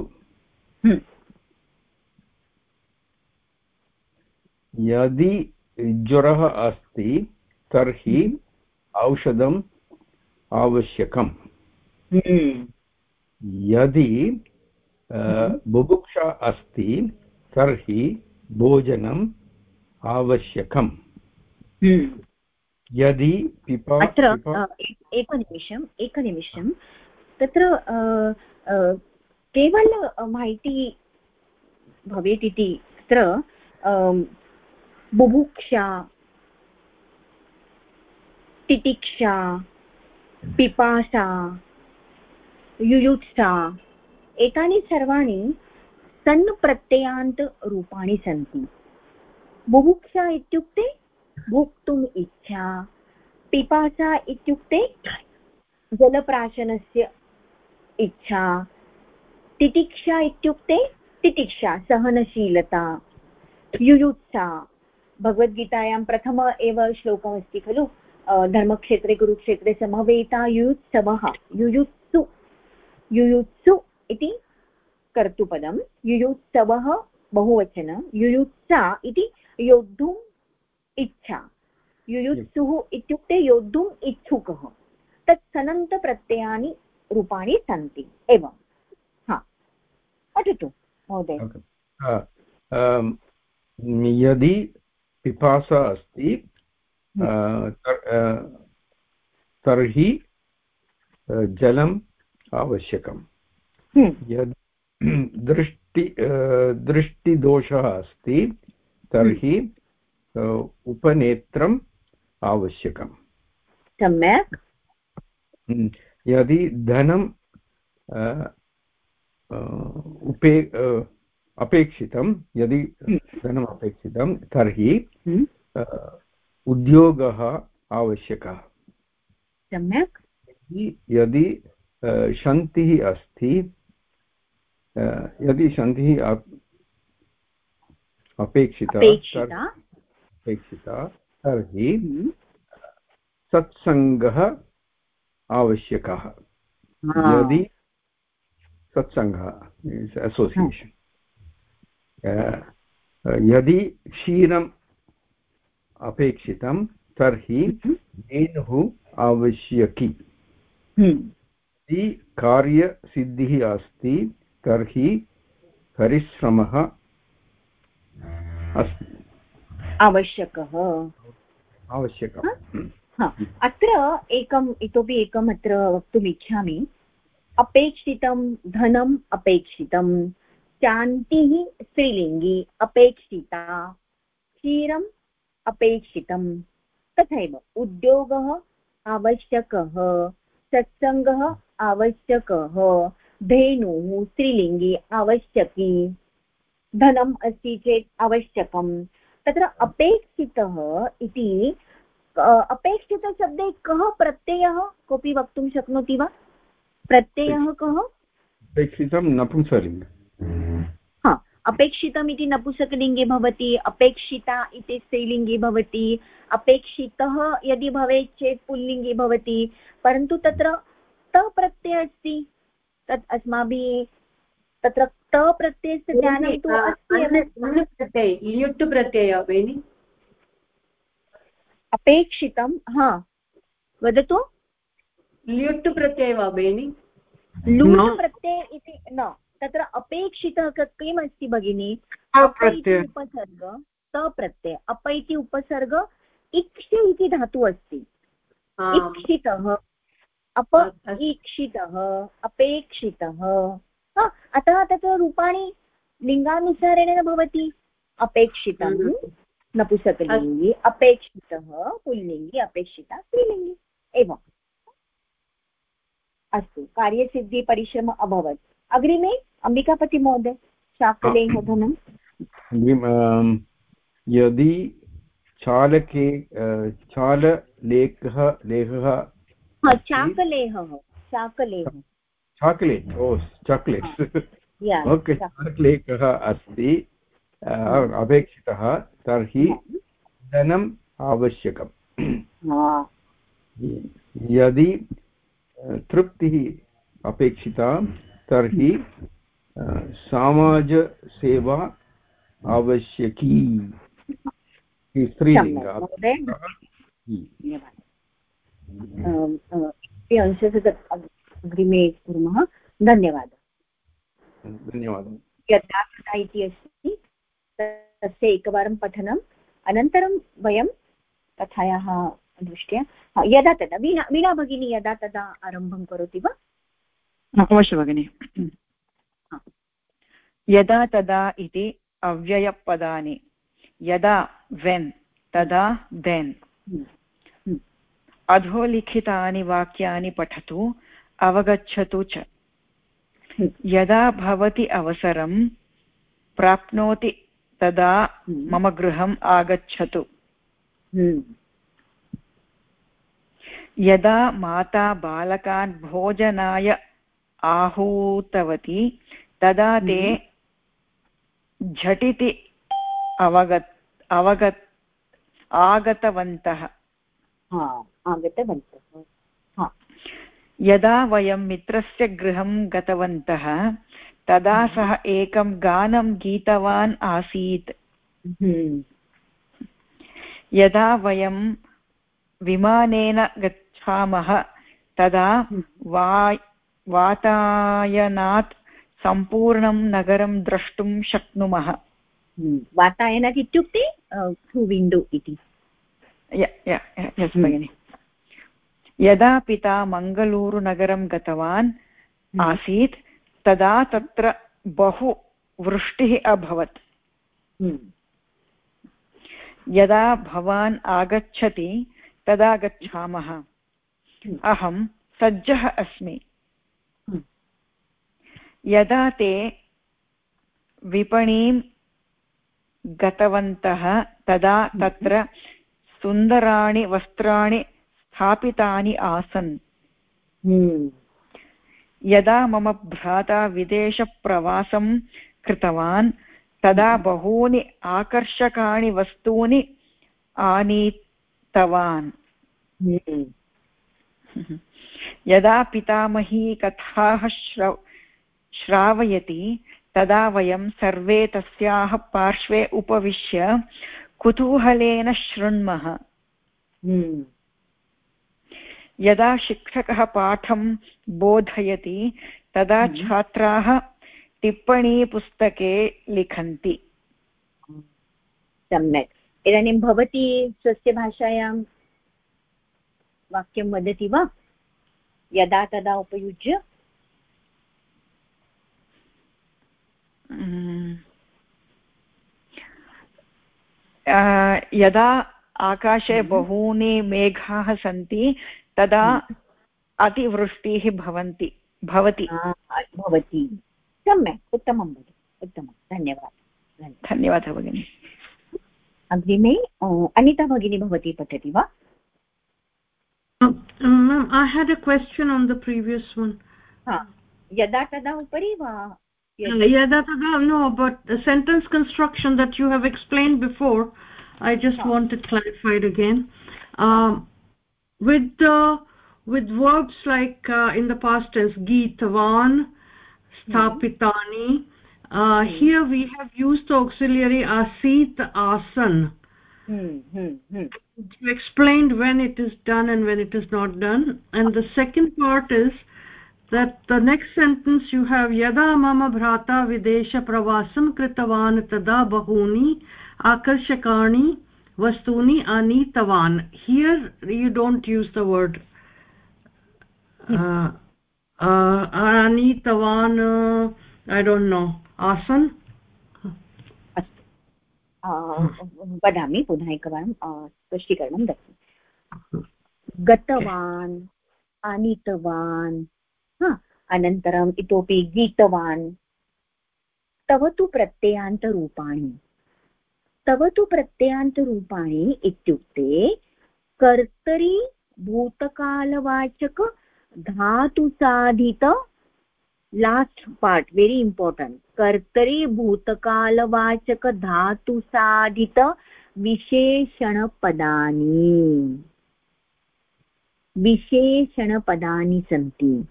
यदि ज्वरः अस्ति तर्हि औषधम् आवश्यकम्। यदि बुभुक्षा अस्ति तर्हि भोजनम् आवश्यकम् हम्म। यदि पिपा अत्र एक- एकनिमिषम् एकनिमिषं तत्र केवल माहिती भवेत् इति तत्र बुभुक्षा तितिक्षा पिपासा युयुत्सा एतानि सर्वाणि सन् प्रत्ययान्तरूपाणि सन्ति। बुभुक्षा इत्युक्ते भोक्तुम् इच्छा। पिपासा इत्युक्ते जलप्राशनस्य इच्छा। तितिक्षा इत्युक्ते तितिक्षा, सहनशीलता। युयुत्सा। भगवद्गीतायां प्रथम एव श्लोकमस्ति खलु? धर्मक्षेत्रे, कुरुक्षेत्रे समवेता युयुत्सवः। युयुत्सु। युयुत्सु इति कर्तुपदं। युयुत्सवः बहुवचन। युयुत्सा इति योद्धुम् इच्छा। युयुत्सुः इत्युक्ते योद्धुम् इच्छुकः। तत् सनन्तप्रत्ययानि रूपाणि सन्ति। एवं। हा। पठतु महोदय। यदि पिपासा अस्ति तर- तर्हि जलम् आवश्यकम्। हम्म, यद् दृष्टि दृष्टिदोषः अस्ति तर्हि अ, उपनेत्रं आवश्यकम् सम्यक् यदि धनं उपे अपेक्षितं यदि। धनम् अपेक्षितं तर्हि। उद्योगः आवश्यकः सम्यक् यदि शन्तिः अस्ति यदि शन्तिः अपेक्षिता अपेक्षिता। तर्हि हम्म। सत्सङ्गः आवश्यकः। यदि सत्सङ्गः असोसियेशन् यदि क्षीरम् अपेक्षितं तर्हि धेनुः आवश्यकी। यदि कार्यसिद्धिः अस्ति तर्हि परिश्रमः अस्ति आवश्यकः। आवश्यकः अत्र एकम् इतोपि एकम् अत्र वक्तुम् इच्छामि। अपेक्षितं धनम् अपेक्षितं शान्तिः स्त्रीलिङ्गी अपेक्षिता क्षीरम् अपेक्षितं तथैव उद्योगः आवश्यकः सत्सङ्गः आवश्यकः धेनुः स्त्रीलिङ्गी आवश्यकी धनम् अस्ति चेत् आवश्यकं तत्र अपेक्षितः इति अपेक्षितशब्दे कः प्रत्ययः? कोऽपि वक्तुं शक्नोति वा? प्रत्ययः कः? अपेक्षितं नपुंसलिङ्ग हा अपेक्षितम् इति नपुंसकलिङ्गे भवति अपेक्षिता इति स्त्रीलिङ्गे भवति अपेक्षितः यदि भवेत् चेत् पुल्लिङ्गे भवति परन्तु तत्र त प्रत्ययः अस्ति। तत् अस्माभिः तत्र त प्रत्ययस्य ज्ञानं तु अस्ति ल्युट् प्रत्यय भगिनि अपेक्षितं हा। वदतु। ल्युट् प्रत्यय वा भगिनि लूट् प्रत्यय इति न। तत्र अपेक्षितः किम् अस्ति भगिनि? अप इति उपसर्ग सप्रत्यय अप इति उपसर्ग इक्ष इति धातुः अस्ति। इक्षितः अप ईक्षितः अपेक्षितः। अतः तत्र रूपाणि लिङ्गानुसारेण भवति अपेक्षितं नपुसकलिङ्गि अपेक्षितः पुल्लिङ्गि अपेक्षिता स्त्रीलिङ्गि एवम् अस्तु कार्यसिद्धिपरिश्रम अभवत्। अग्रिमे अम्बिकापतिमहोदय शाकलेः धनं यदि चालके चाललेखः लेखः चाकलेहः चाकलेह चाकलेट् ओ चाकलेट् ओके चाकलेखः अस्ति? अपेक्षितः तर्हि धनम् आवश्यकम्। यदि तृप्तिः अपेक्षिता तर्हि समाजसेवा आवश्यकी। स्त्रीलिङ्ग अग्रिमे कुर्मः। धन्यवादः। धन्यवादः। इति अस्ति तस्य एकवारं पठनम् अनन्तरं वयं कथायाः दृष्ट्या यदा तदा वीणा वीणा भगिनी यदा तदा आरम्भं करोति वा? अवश्य भगिनि। यदा तदा इति अव्ययपदानि यदा वेन् तदा देन्। अधोलिखितानि वाक्यानि पठतु अवगच्छतु च। यदा भवति अवसरं प्राप्नोति तदा मम गृहम् आगच्छतु। यदा माता बालकान् भोजनाय आहूतवती तदा ते झटिति अवगत् अवगत् आगतवन्तः। आगतवन्तः। यदा वयं मित्रस्य गृहं गतवन्तः तदा हम्म। सः एकं गानं गीतवान् आसीत् हम्म। यदा वयं विमानेन गच्छामः तदा हम्म। वा वातायनात् सम्पूर्णं नगरं द्रष्टुं शक्नुमः वातायनात् इत्युक्ते थ्रू विण्डो इति यस् भगिनि यदा पिता मङ्गलूरुनगरं गतवान् हम्म। आसीत् तदा तत्र बहु वृष्टिः अभवत्। हम्म। यदा भवान् आगच्छति तदा गच्छामः। अहं सज्जः अस्मि। यदा ते विपणीं गतवन्तः तदा तत्र सुन्दराणि वस्त्राणि स्थापितानि आसन् हम्म। यदा मम भ्राता विदेशप्रवासं कृतवान् तदा बहूनि आकर्षकाणि वस्तूनि आनीतवान् हम्म। यदा पितामही कथाः श्रव श्रावयति तदा वयं सर्वे तस्याः पार्श्वे उपविश्य कुतूहलेन शृण्मः हम्म। यदा शिक्षकः पाठं बोधयति तदा हम्म। छात्राः टिप्पणीपुस्तके लिखन्ति सम्यक् इदानीं भवती स्वस्य भाषायां वाक्यं वदति वा यदा तदा उपयुज्य यदा आकाशे हम्म। बहूनि मेघाः सन्ति तदा हम्म। अतिवृष्टिः भवन्ति भवति। भवति। सम्यक् उत्तमं भगिनि उत्तमं। धन्यवादः धन्यवादः। भगिनि। अग्रिमे अनिता भगिनी भवती पठति वा? द प्रीवियस् यदा तदा उपरि वा? यदा तदा no but sentence construction that you have explain before I just want to clarified again with the with verbs like uh, in the past tense geetavan sthapitani uh, hmm. here we have used the auxiliary asit asan hmm, hmm, hmm. you explained when it is done and when it is not done and the second part is that the next sentence you have yada mama bhrata videsha pravasam kritavan tada bahuni akarshakani vastuni anitavan here you don't use the word uh, uh, anitavan uh, i don't know asan वदामि पुनः एकवारं स्पष्टीकरणं दत्तं गतवान् आनीतवान् अनन्तरम् इतोपि गीतवान् तव तु प्रत्ययान्तरूपाणि तव तु प्रत्ययान्तरूपाणि इत्युक्ते कर्तरि, भूतकालवाचक, धातुसाधित लास्ट् पार्ट् वेरि इम्पोर्टेण्ट् कर्तरि, भूतकालवाचक, धातुसाधित विशेषणपदानि। विशेषणपदानि सन्ति।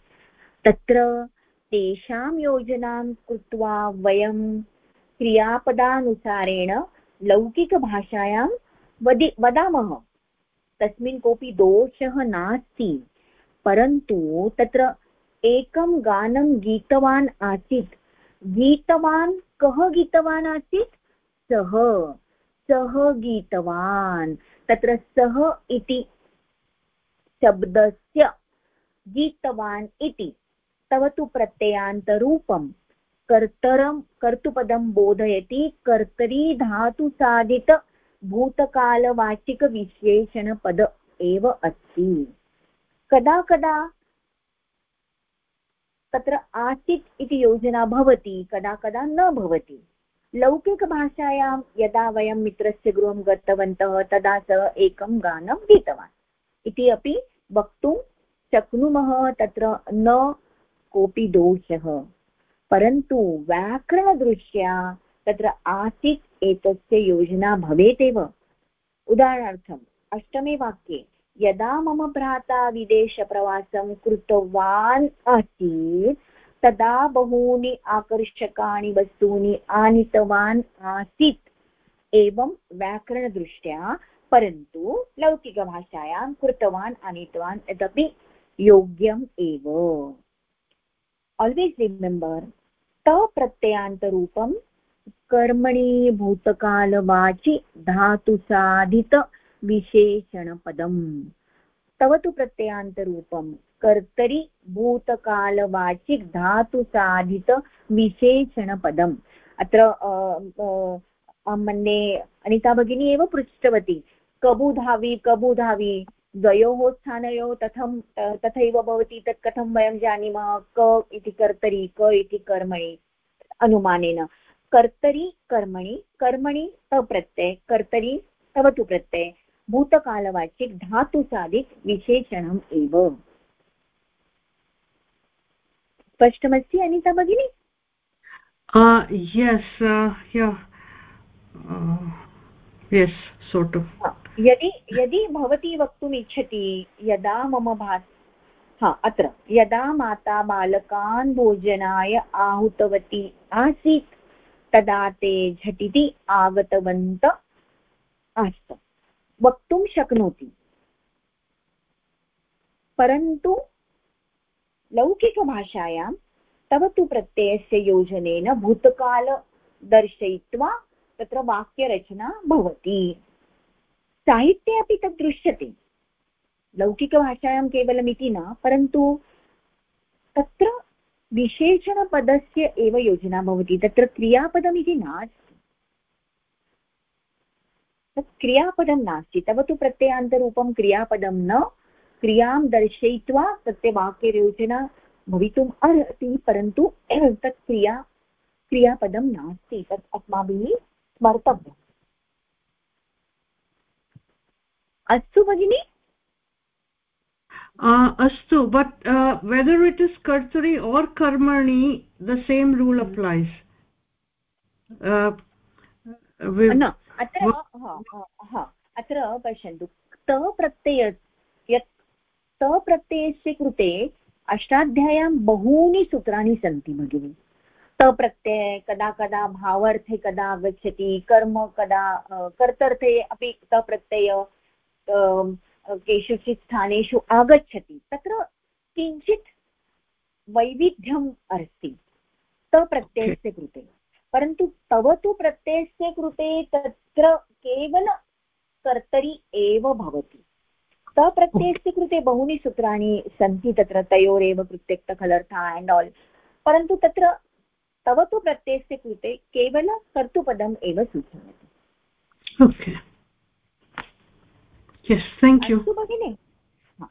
तत्र तेषां योजनां कृत्वा वयं क्रियापदानुसारेण लौकिकभाषायां वदि, वदामः। तस्मिन् कोऽपि दोषः नास्ति, परन्तु तत्र एकं गानं गीतवान् आसीत्। गीतवान् कः गीतवान् आसीत्? सः। सः गीतवान्। तत्र सः इति शब्दस्य गीतवान् इति। तव तु प्रत्ययान्तरूपं कर्तरं कर्तुपदं बोधयति, कर्तरी धातुसाधित भूतकालवाचिकविशेषणपद एव अस्ति। कदा कदा तत्र आसीत् इति योजना भवति, कदा कदा न भवति। लौकिकभाषायां यदा वयं मित्रस्य गृहं गतवन्तः, तदा सः एकं गानं गीतवान्। इति अपि वक्तुं शक्नुमः, तत्र न कोऽपि दोषः। परन्तु व्याकरणदृष्ट्या तत्र आसीत् एतस्य योजना भवेदेव उदाहरणार्थम्, अष्टमे वाक्ये, यदा मम भ्राता विदेशप्रवासं कृतवान् आसीत्, तदा बहूनि आकर्षकाणि वस्तूनि आनीतवान् आसीत्। एवं व्याकरणदृष्ट्या, परन्तु लौकिकभाषायां कृतवान्, आनीतवान् यदपि योग्यम् एव। आल्वेस् रिमेम्बर् तप्रत्ययान्तरूपं कर्मणि, भूतकालवाचि धातुसाधितविशेषणपदम् तव तु प्रत्ययान्तरूपं कर्तरि भूतकालवाचिक् धातुसाधितविशेषणपदम् अत्र मन्ये अनिता भगिनी एव पृष्टवती। कबुधावि कबुधावि। द्वयोः स्थानयोः कथं तथैव भवति तत् कथं वयं जानीमः क इति कर्तरि क इति कर्मणि अनुमानेन। कर्तरि कर्मणि कर्मणि तप्रत्यय कर्तरि तवतु प्रत्यय। भूतकालवाचिक धातुसाधिक विशेषणम् एव। स्पष्टमस्ति अनिता भगिनी? यस् यस् सोटु यदि यदि भवती वक्तुम् इच्छति, यदा मम भा, हा, अत्र, यदा माता बालकान् भोजनाय आहूतवती आसीत्, तदा ते झटिति आगतवन्त आस्त वक्तुं शक्नोति। परन्तु लौकिकभाषायां तव तु प्रत्ययस्य योजनेन भूतकाल दर्शयित्वा तत्र वाक्यरचना भवति। साहित्ये अपि तत् दृश्यते। लौकिकभाषायां केवलमिति न, परन्तु तत्र विशेषणपदस्य एव योजना भवति, तत्र क्रियापदमिति नास्ति। तत् क्रियापदं नास्ति, तव तु प्रत्ययान्तरूपं क्रियापदं न, क्रियाँ दर्शयित्वा तस्य वाक्ययोजना भवितुम् अर्हति, परन्तु तत् क्रिया, क्रियापदं नास्ति, तत् अस्माभिः स्मर्तव्यम्। अस्तु भगिनि? अस्तु बट् वेदर् इट् इस् कर्तरि और् कर्मणि द सेम् रूल् अप्लैस् अत्र अत्र पश्यन्तु त प्रत्यय यत् त प्रत्ययस्य कृते अष्टाध्याय्यां बहूनि सूत्राणि सन्ति भगिनि. तप्रत्यय कदा कदा भावार्थे कदा आगच्छति कर्म कदा कर्तर्थे अपि तप्रत्यय केषुचित् स्थानेषु आगच्छति तत्र किञ्चित् वैविध्यम् अस्ति तप्रत्ययस्य कृते। परन्तु तव तु प्रत्ययस्य कृते तत्र केवल कर्तरि एव भवति। तप्रत्ययस्य कृते बहूनि सूत्राणि सन्ति तत्र तयोरेव कृत्यक्तखलर्था एण्ड् आल् परन्तु तत्र तव तु प्रत्ययस्य कृते केवल कर्तुपदम् एव सूचयति. Yes thank you. भगिनि।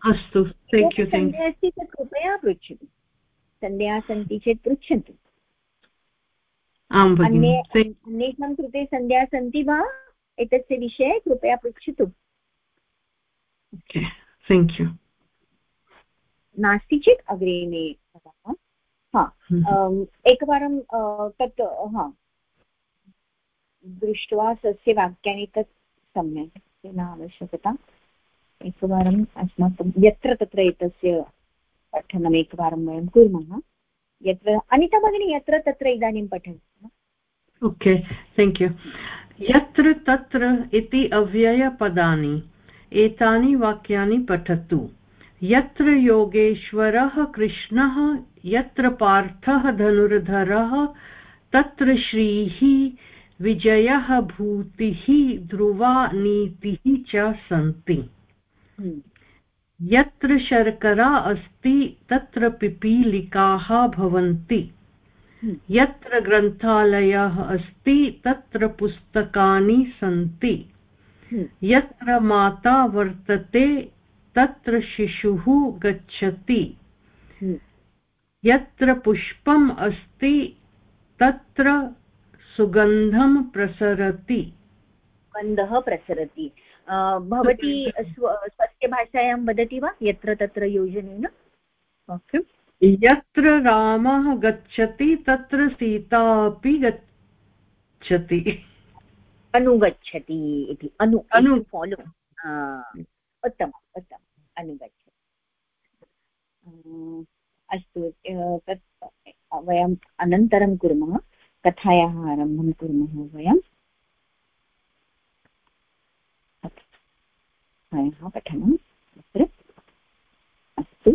अस्तु थेङ्क् यू अस्ति चेत् कृपया पृच्छतु। सन्ध्याः सन्ति चेत् पृच्छन्तु। अन्ये अन्येषां कृते सन्ध्याः सन्ति वा एतस्य विषये कृपया पृच्छतु। थेङ्क् यू नास्ति चेत् अग्रिमे हा हम्म। एकवारं तत् हा। दृष्ट्वा स्वस्य वाक्यानि तत् सम्यक्। न आवश्यकता। एकवारम् अस्माकं, यत्र तत्र एतस्य पठनम् एकवारं वयं कुर्मः। यत्र, अनिता भगिनी, यत्र तत्र इदानीं पठन्ति ओके थेङ्क् यू यत्र तत्र इति अव्ययपदानि, एतानि वाक्यानि पठतु। यत्र योगेश्वरः कृष्णः, यत्र पार्थः धनुर्धरः, तत्र श्रीः विजयः भूतिः ध्रुवा नीतिः च सन्ति हम्म। यत्र शर्करा अस्ति तत्र पिपीलिकाः भवन्ति हम्म। यत्र ग्रन्थालयः अस्ति तत्र पुस्तकानि सन्ति हम्म। यत्र माता वर्तते तत्र शिशुः गच्छति यत्र पुष्पम् अस्ति तत्र सुगन्धं प्रसरति। गन्धः प्रसरति। भवती स्वस्य भाषायां वदति वा? यत्र तत्र योजनेन? यत्र रामः गच्छति तत्र सीता अपि गच्छति। अनुगच्छति इति। अनु अनु। फालो उत्तमम् उत्तमम्। अनुगच्छति। अस्तु तत् वयम् अनन्तरं कुर्मः। कथायाः आरम्भं कुर्मः वयम्। पठनम् अत्र अस्तु।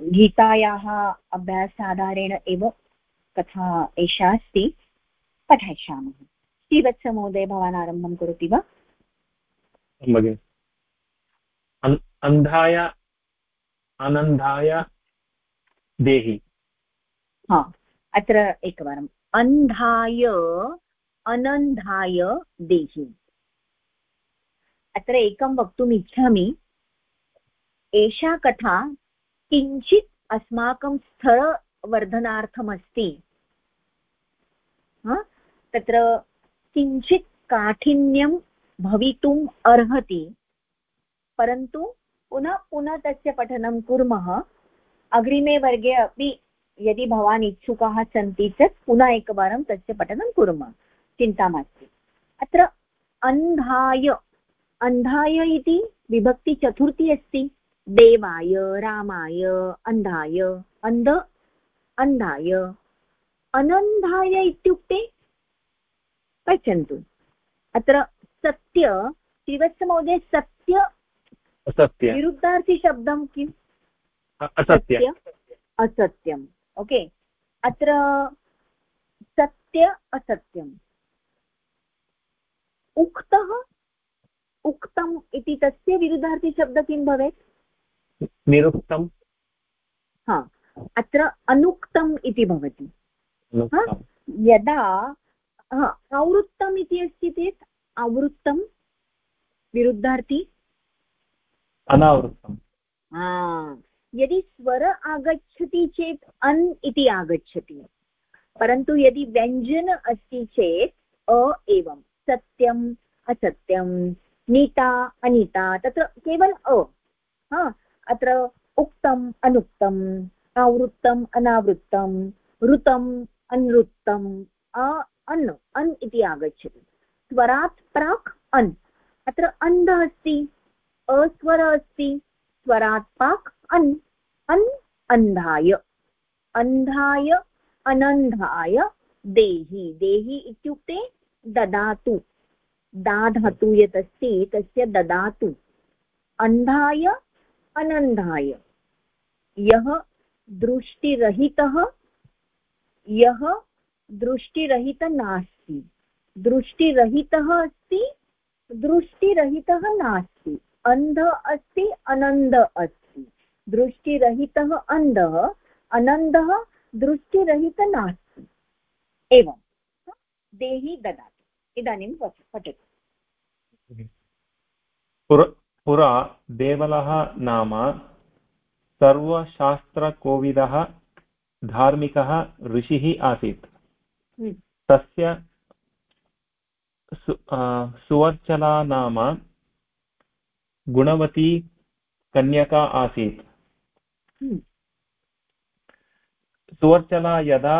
गीतायाः अभ्यासाधारेण एव कथा एषा अस्ति। पठयिष्यामः श्रीवत्समहोदय, भवान् आरम्भं करोति वा? अन्धाय आनन्दाय देहि। हा, अत्र एकवारम्। अन्धाय अनन्धाय देहि। अत्र एकं वक्तुम् इच्छामि। एषा कथा किञ्चित् अस्माकं स्थरवर्धनार्थमस्ति तत्र किञ्चित् काठिन्यं भवितुम् अर्हति। परन्तु पुनः पुनः तस्य पठनं कुर्मः। अग्रिमे वर्गे अपि यदि भवान् इच्छुकाः सन्ति चेत् पुनः एकवारं तस्य पठनं कुर्मः। चिन्ता मास्तु। अत्र अन्धाय अन्धाय इति विभक्तिचतुर्थी अस्ति। देवाय, रामाय, अन्धाय, अन्ध, अन्धाय। अनन्धाय इत्युक्ते पश्यन्तु अत्र सत्य, श्रीवत्समहोदय सत्य असत्य। विरुद्धार्थीशब्दं किम्? असत्य। असत्यम्। ओके। अत्र सत्य असत्यम्। उक्तः उक्तम् इति तस्य विरुद्धार्थीशब्दः किं भवेत्? निरुक्तं हा। अत्र अनुक्तम् इति भवति। यदा आवृत्तम् इति अस्ति चेत् आवृत्तं विरुद्धार्थी अनावृत्तम्। यदि स्वर आगच्छति चेत् अन् इति आगच्छति, परन्तु यदि व्यञ्जन अस्ति चेत् अ एवं, सत्यम् असत्यं नीता, अनीता, तत्र केवल अ, हा, अत्र उक्तम्, अनुक्तम्, आवृत्तम् अनावृत्तं ऋतम् अनृत्तम् अ, अन् अन् इति आगच्छति। स्वरात् प्राक् अन्, अत्र अन्धः अस्ति। अस्वर अस्ति स्वरात् पाक् अन् अन्, अन्धाय। अन्धाय, अनन्धाय, देहि। देहि इत्युक्ते ददातु। दाधातु यत् अस्ति तस्य ददातु। अन्धाय, अनन्धाय। यः दृष्टिरहितः, यः दृष्टिरहित नास्ति दृष्टिरहितः अस्ति, दृष्टिरहितः नास्ति। अन्ध अस्ति अनन्द अस्ति। दृष्टिरहितः अन्धः अनन्दः दृष्टिरहित नास्ति। एवं। देहि ददातु। इदानीं पठतु। पुरा देवलः नाम सर्वशास्त्रकोविदः धार्मिकः ऋषिः आसीत्। हम्म। तस्य सु, सुवर्चला नाम गुणवती कन्यका आसीत् हम्म। सुवर्चला यदा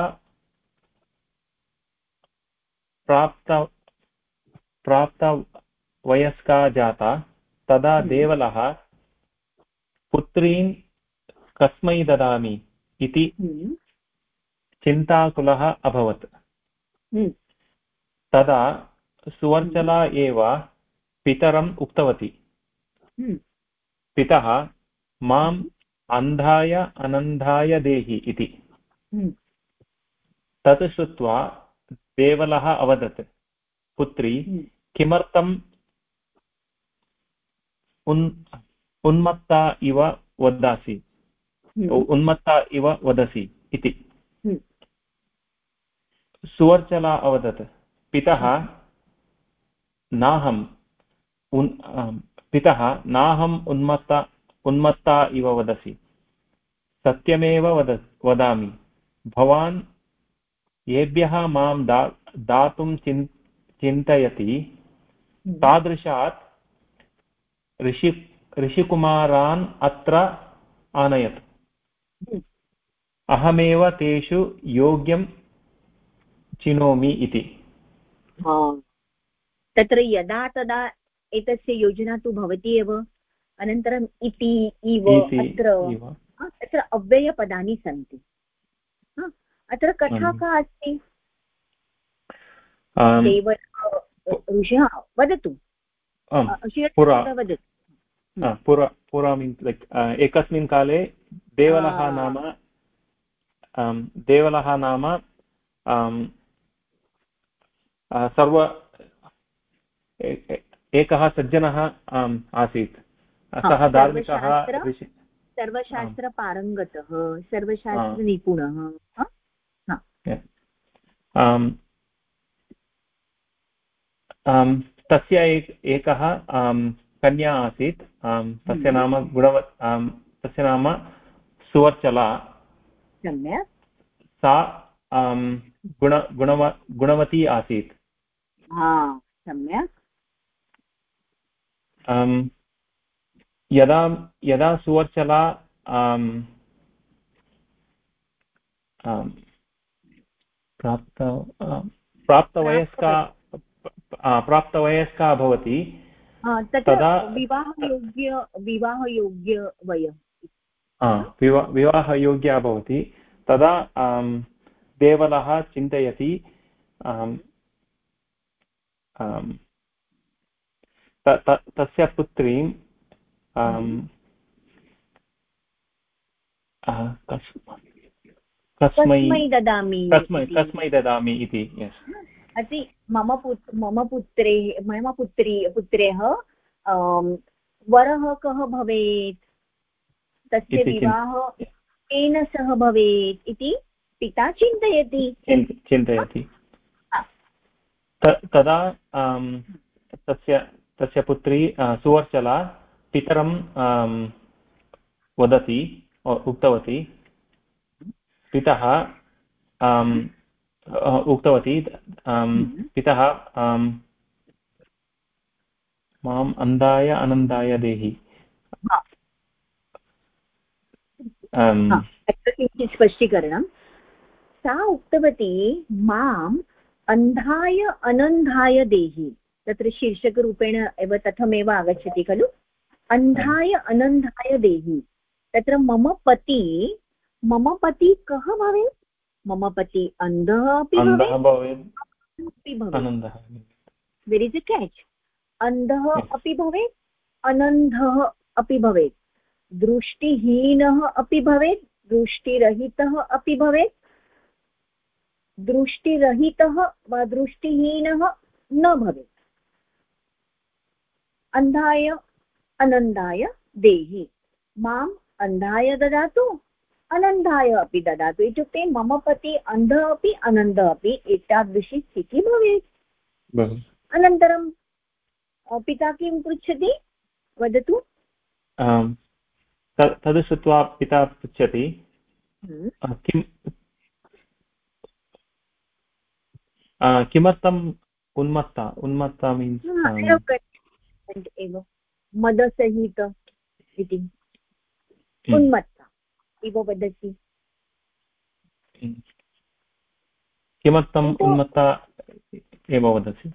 प्राप्त प्राप्तवयस्का जाता तदा हम्म। देवलः पुत्रीं कस्मै ददामि इति चिन्ताकुलः अभवत् हम्म। तदा सुवर्चला एव पितरम् उक्तवती हम्म। पितः माम् अन्धाय अनन्धाय देहि इति। हम्म। तत् श्रुत्वा देवलः अवदत्। पुत्री किमर्थम् उन् उन्मत्ता इव वदासि? उन्मत्ता इव वदसि इति। सुवर्चला अवदत्। पितः नाहम् पितः नाहम् उन्मत्ता उन्मत्ता इव वदसि। सत्यमेव वद वदामि। भवान् येभ्यः माँ दा दातुं चिन् चिन्तयति। तादृशात् ऋषि ऋषिकुमारान् अत्र आनयत्। अहमेव तेषु योग्यं चिनोमि इति। तत्र यदा तदा एतस्य योजना तु भवति एव। अनन्तरम् इति इव अत्र तत्र अव्ययपदानि सन्ति। अत्र कथा का अस्ति? ऋषिः वदतु। पुरा। मीन्स् लैक् एकस्मिन् काले देवलः नाम देवलः नाम सर्व एकः सज्जनः आसीत्। सः धार्मिकः सर्वशास्त्रपारङ्गतः सर्वशास्त्रनिपुणः तस्य एकः कन्या आसीत्। तस्य नाम गुणव तस्य नाम सुवर्चला। सम्यक्। सा गुण गुणव गुणवती आसीत्। सम्यक्। यदा यदा सुवर्चला प्राप्त प्राप्तवयस्का प्राप्तवयस्का। भवति तदा विवाहयोग्य विवाहयोग्य वय विवाहयोग्या भवति तदा देवलः चिन्तयति तस्य पुत्रीं कस्मै ददामि कस्मै कस्मै ददामि इति अस्ति मम पुत् मम पुत्रे मम पुत्री पुत्र्यः वरः कः भवेत्? तस्य विवाहः केन सह भवेत् इति पिता चिन्तयति। चिन्तयति। तदा तस्य तस्य पुत्री सुवर्चला पितरं वदति उक्तवती। पितः उक्तवती पितः माम् अन्धाय अनन्दाय देहि। किञ्चित् स्पष्टीकरणं। सा उक्तवती माम् अन्धाय अनन्धाय देहि। तत्र शीर्षकरूपेण एव कथमेव आगच्छति खलु? अन्धाय अनन्धाय देहि। तत्र मम पति मम पति कः भवेत्? मम पति अन्धः अपि वेर् इस् अ केच् अन्धः अपि भवेत् अनन्धः अपि भवेत्। दृष्टिहीनः अपि भवेत् दृष्टिरहितः अपि भवेत्। दृष्टिरहितः वा दृष्टिहीनः न भवेत्। अन्धाय अनन्दाय देहि। माम् अन्धाय ददातु अनन्दाय अपि ददातु। इत्युक्ते मम पति अन्धः अपि अनन्दः अपि एतादृशी स्थितिः भवेत्। अनन्तरं पिता किं पृच्छति? वदतु। तद् श्रुत्वा पिता पृच्छति। हम्म। किं किमर्थम् उन्मत्ता? उन्मत्ता मीन्स् एव मदसहित इति। उन्मत्ता. इव वदति हम्म। किमर्थम् उन्मत्ता एव वदति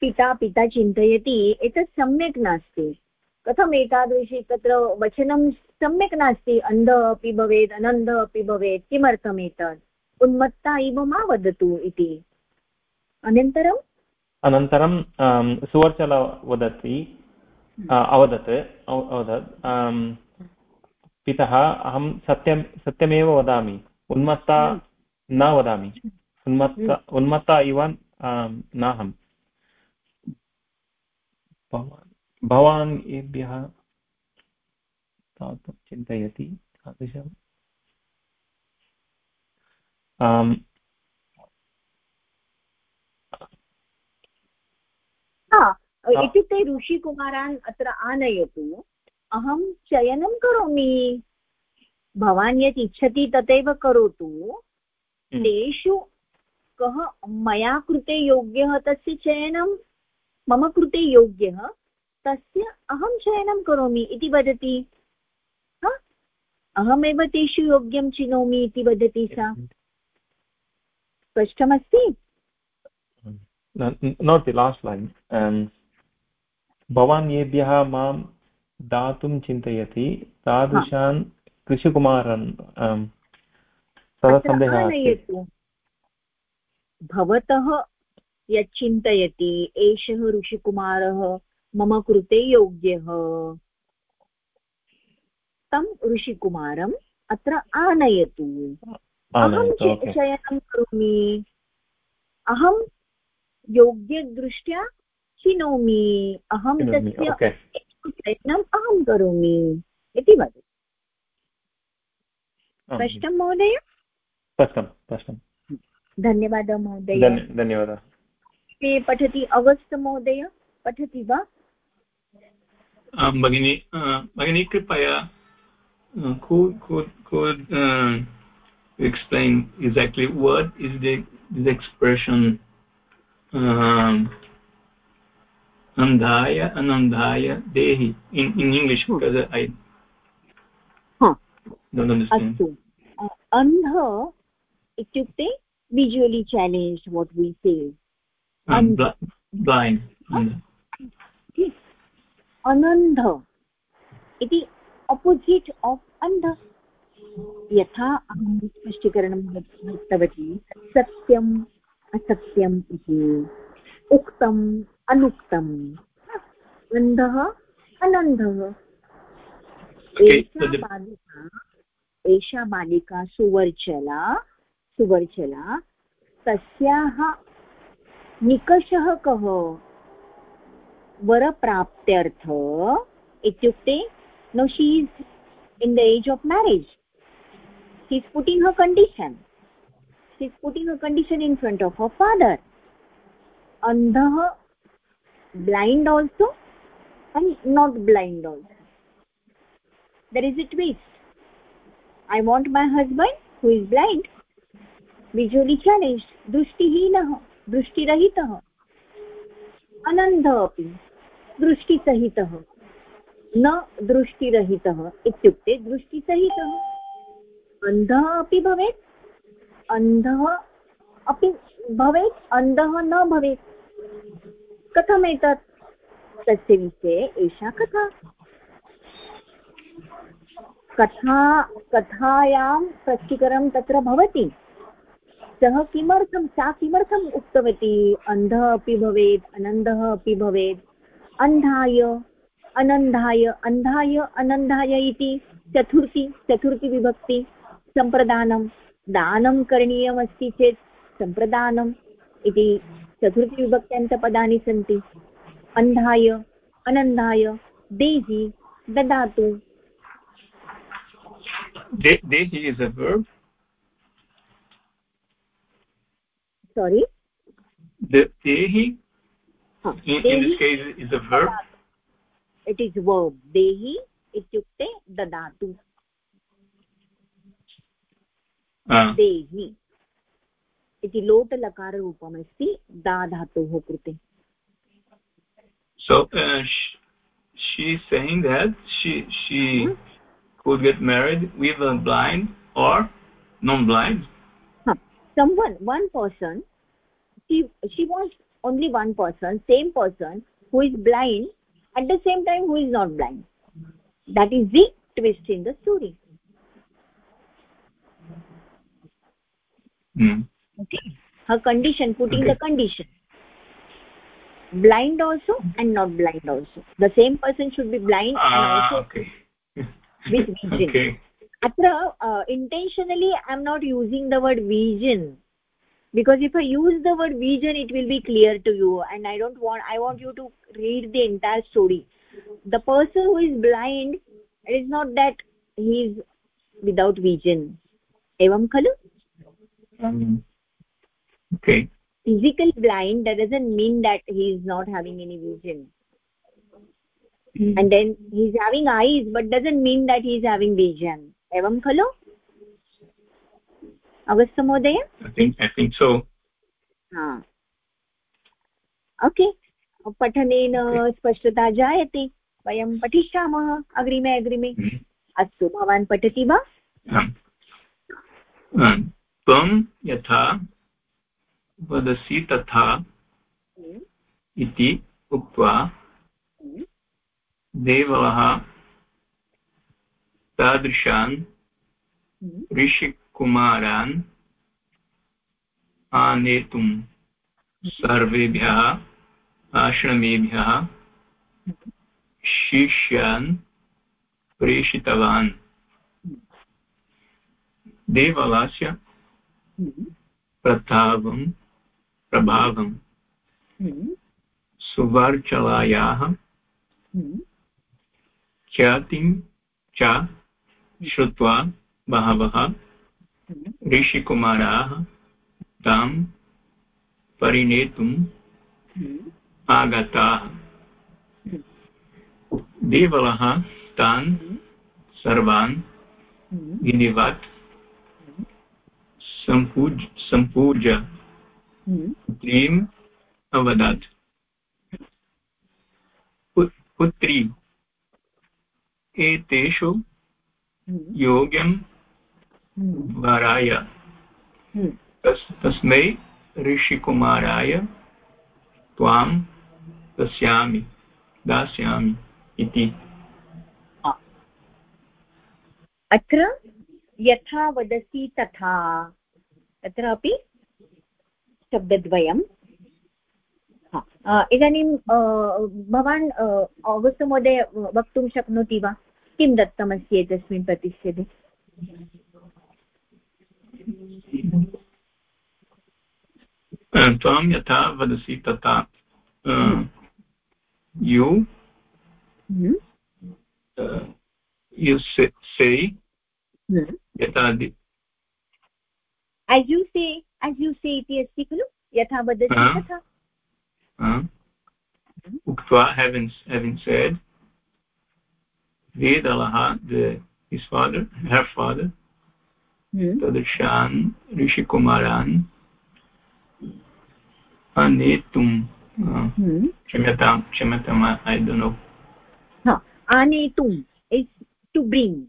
पिता पिता चिन्तयति एतत् सम्यक् नास्ति. कथम् एतादृशी तत्र वचनं सम्यक् नास्ति? अन्ध अपि भवेत् अनन्द अपि भवेत् किमर्थम् एतत्? उन्मत्ता इव मा वदतु इति. अनन्तरं अनन्तरं सुवर्चल वदति अवदत् अवदत् पितः अहं सत्यं सत्यमेव वदामि। उन्मत्ता न। वदामि। उन्मत्ता उन्मत्ता इव नाहं। भवान् एभ्यः चिन्तयति तादृशम् इत्युक्ते ऋषिकुमारान् अत्र आनयतु अहं चयनं करोमि। भवान् यत् इच्छति तथैव करोतु। हम्म। तेषु कः मया कृते योग्यः तस्य चयनं मम कृते योग्यः तस्य अहं चयनं करोमि इति वदति। अहमेव तेषु योग्यं चिनोमि इति वदति सा। स्पष्टमस्ति? Not the last line. Um, भवान् येभ्यः माँ दातुं चिन्तयति। तादृशान् कृषिकुमारन् तदा सन्देहः भवतः यच्चिन्तयति एषः ऋषिकुमारः मम कृते योग्यः। तं ऋषिकुमारम् अत्र आनयतु। अहं चयनं करोमि। अहं योग्यदृष्ट्या चिनोमि अहं तस्य प्रयत्नम् अहं करोमि इति वदति। स्पष्टं महोदय? स्पष्टं स्पष्टं धन्यवादः महोदय। धन्यवादः। इत्युक्ते पठति अगस्तमहोदय पठति वा? भगिनी भगिनी कृपया could could could uh, explain exactly what is the this expression? Andhaya anandhaya dehi in in english because i huh. don't understand अस्तु अन्ध इत्युक्ते विजुवलि चेलेञ्ज् वट् वी से blind अनन्ध इति अपोजिट् आफ् अन्ध यथा अहं स्पष्टीकरणं दत्तवती सत्यम् असत्यम् इति उक्तम् अनुक्तम्। अन्धः अनन्धः। एषा बालिका एषा बालिका सुवर्चला सुवर्चला तस्याः निकषः कः? वरप्राप्त्यर्थ इत्युक्ते no she is in the age of marriage she is putting her condition is putting her condition in front of her father अन्धः blind also and not blind also. There is a twist. I want my husband, who is blind, visually challenged, दृष्टिहीनः, दृष्टिरहितः अनन्धः अपि दृष्टिसहितः, न दृष्टिरहितः इत्युक्ते दृष्टिसहितः। अन्धः अपि भवेत् अन्धः अपि भवेत् अन्धः न भवेत्। कथमेतत् तस्य विषये एषा कथा। कथा, कथायां स्पष्टीकरणं तत्र भवति। सः किमर्थं, सा किमर्थम् उक्तवती? अन्धः अपि भवेत्, अनन्दः अपि भवेत्। अन्धाय, अनन्धाय अन्धाय, अनन्धाय इति चतुर्थी चतुर्थी विभक्ति सम्प्रदानं दानं करणीयमस्ति चेत् सम्प्रदानम् इति चतुर्थीविभक्त्यन्तपदानि सन्ति। अन्धाय अनन्धाय देहि ददातु। इत्युक्ते ददातु। देहि इति लोटलकाररूपमस्ति दा धातोः कृते so uh, she is saying that she she hmm? could get married with a blind or non-blind huh. someone one person she she wants only one person same person who is blind at the same time who is not blind that is the twist in the story Hmm. okay. Her condition putting okay. the condition. Blind also and not blind also. The same person should be blind ah, and also okay. with vision. Okay. Atra uh, intentionally i am not using the word vision. Because if i use the word vision it will be clear to you. And i don't want i want you to read the entire story. The person who is blind it is not that he is without vision. Evam khalu um, okay physically blind that doesn't mean that he is not having any vision mm. and then he's having eyes but doesn't mean that he's having vision evam khalo अवस्थ महोदय okay पठनेन स्पष्टता जायते वयं पठिष्यामः अग्रिमे अग्रिमे अस्तु भवान् पठति वा त्वं यथा वदसि तथा इति उक्त्वा देवः तादृशान् ऋषिकुमारान् आनेतुं सर्वेभ्यः आश्रमेभ्यः शिष्यान् प्रेषितवान्। देवलास्य प्रतापं प्रभावं सुवर्चलायाः ख्यातिं च श्रुत्वा बहवः ऋषिकुमाराः तां परिणेतुम् आगताः। देवलः तान् सर्वान् विधिवत् सम्पूज सम्पूज्य पुत्रीम् अवदत्। पुत्री। एतेषु योग्यं वराय। तस्मै ऋषिकुमाराय त्वां दस्यामि दास्यामि इति। अत्र यथा वदसि तथा। तत्रापि शब्दद्वयम् इदानीं भवान् आगस्ट् महोदय वक्तुं शक्नोति वा? किं दत्तमस्ति एतस्मिन् प्रतिष्यते त्वां यथा वदसि तथा यु यु से यथा as you say as you say इति अस्ति खलु यथा वदति तथा उक्त्वा his father her father तदृशान् ऋषिकुमारान् आनेतुं क्षम्यतां क्षम्यताम् ऐ डोण्ट् नो आनेतुम् इस् टु ब्रिङ्ग्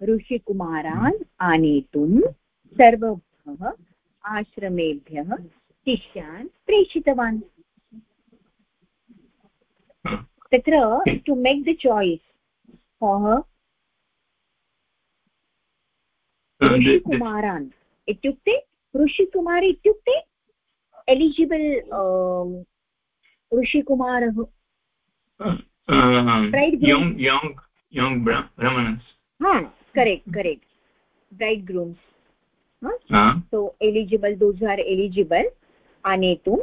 ऋषिकुमारान् आनेतुं सर्वभ्यः आश्रमेभ्यः शिष्यान् प्रेषितवान्। तत्र to make the choice for ऋषिकुमारान् इत्युक्ते ऋषिकुमार इत्युक्ते eligible ऋषिकुमारः। Correct correct bride grooms so eligible those are eligible आनेतुं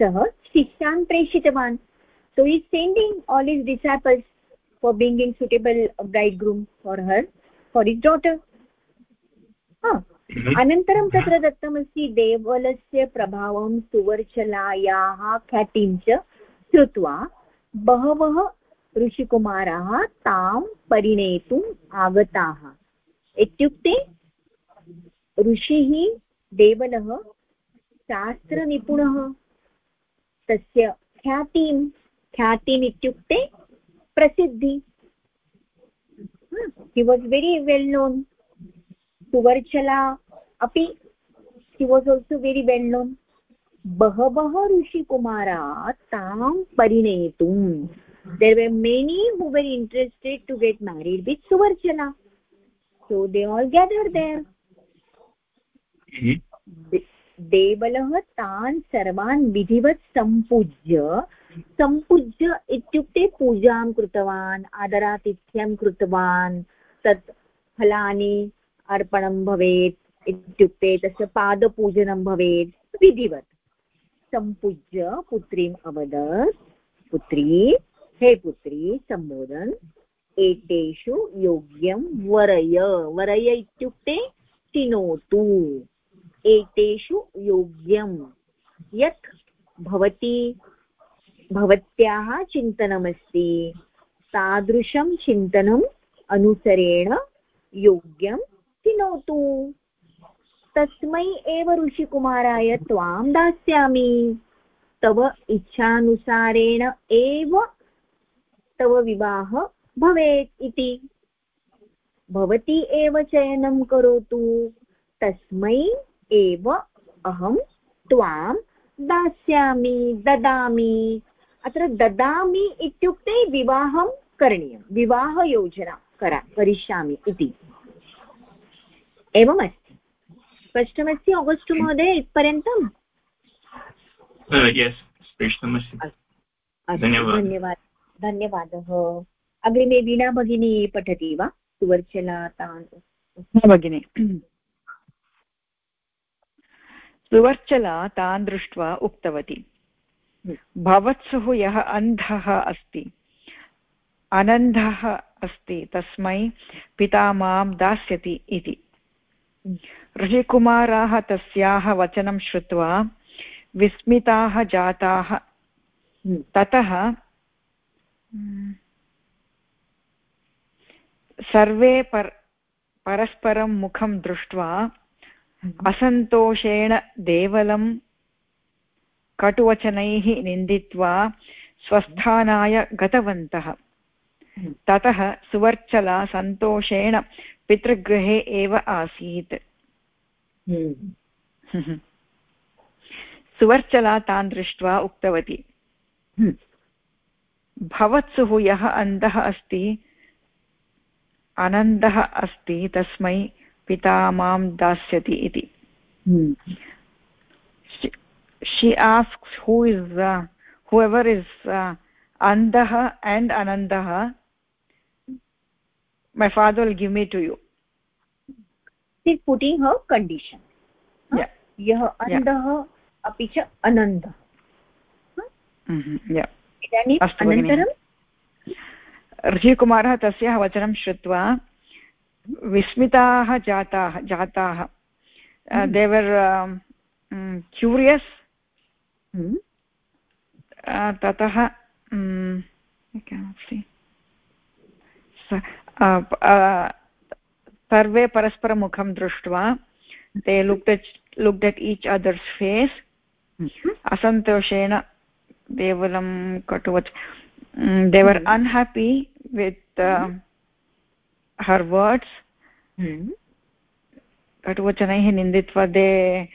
सः शिष्यान् प्रेषितवान्. So his sending all his disciples for bringing suitable bride groom for her for his daughter अनन्तरं तत्र दत्तमस्ति देवलस्य प्रभावं सुवर्चलायाः ख्यातिं च श्रुत्वा बहवः ऋषिकुमाराः तां परिणेतुम् आगताः. इत्युक्ते ऋषिः देवलः शास्त्रनिपुणः। तस्य ख्यातिं ख्यातिम् इत्युक्ते प्रसिद्धि। He was very well known Suvarchala अपि he was also very well known बहवः ऋषिकुमारा तां परिणेतुं there were many who were interested to get married with Suvarchala. So they all gather there देवलः तान् सर्वान् विधिवत् सम्पूज्य सम्पूज्य इत्युक्ते पूजां कृतवान्, आदरातिथ्यं कृतवान्, तत् फलानि अर्पणं भवेत् इत्युक्ते तस्य पादपूजनं भवेत्, विधिवत्। सम्पूज्य पुत्रीम् अवदत्, पुत्री, हे पुत्री, सम्बोधन्, एतेषु योग्यं वरय। वरय इत्युक्ते चिनोतु एतेषु योग्यं यत् भवती, भवत्याः चिन्तनमस्ति, तादृशं चिन्तनम् अनुसरेण योग्यं चिनोतु तस्मै एव ऋषिकुमाराय त्वां दास्यामि। तव इच्छानुसारेण एव तव विवाहः भवेत् इति। भवती एव चयनं करोतु। तस्मै एव अहं त्वां दास्यामि ददामि। अत्र ददामि इत्युक्ते विवाहं करणीयं विवाहयोजना करा करिष्यामि इति। एवमस्ति। स्पष्टमस्ति आगस्ट् महोदय इत्पर्यन्तम्? धन्यवादः। धन्यवादः। अग्रिमे वीणा भगिनी पठति वा? सुवर्चला तान् भगिनी। सुवर्चला तान् दृष्ट्वा उक्तवती, भवत्सुः यः अन्धः अस्ति, अनन्धः अस्ति, तस्मै पिता माँ दास्यति इति। ऋषिकुमाराः तस्याः वचनं श्रुत्वा, विस्मिताः जाताः, ततः, सर्वे पर्, परस्परं मुखं दृष्ट्वा असन्तोषेण देवलं कटुवचनैः निन्दित्वा स्वस्थानाय गतवन्तः। ततः सुवर्चला सन्तोषेण पितृगृहे एव आसीत्। सुवर्चला तान् दृष्ट्वा उक्तवती भवत्सुः यः अन्धः अस्ति आनन्दः अस्ति तस्मै पिता माँ दास्यति इति। She asks who is who ever is अन्धः and अनन्दः my father will give me to you putting her condition यः अन्धः अपि च अनन्दः अनन्तरं ऋषिकुमारः तस्याः वचनं श्रुत्वा विस्मिताः जाताः जाताः. देवर् क्यूरियस् ततः सर्वे परस्परमुखं दृष्ट्वा ते look look at each other's face असन्तोषेण देवलं कटुवत्. Unhappy with uh, her words katuvachanaiः ninditva they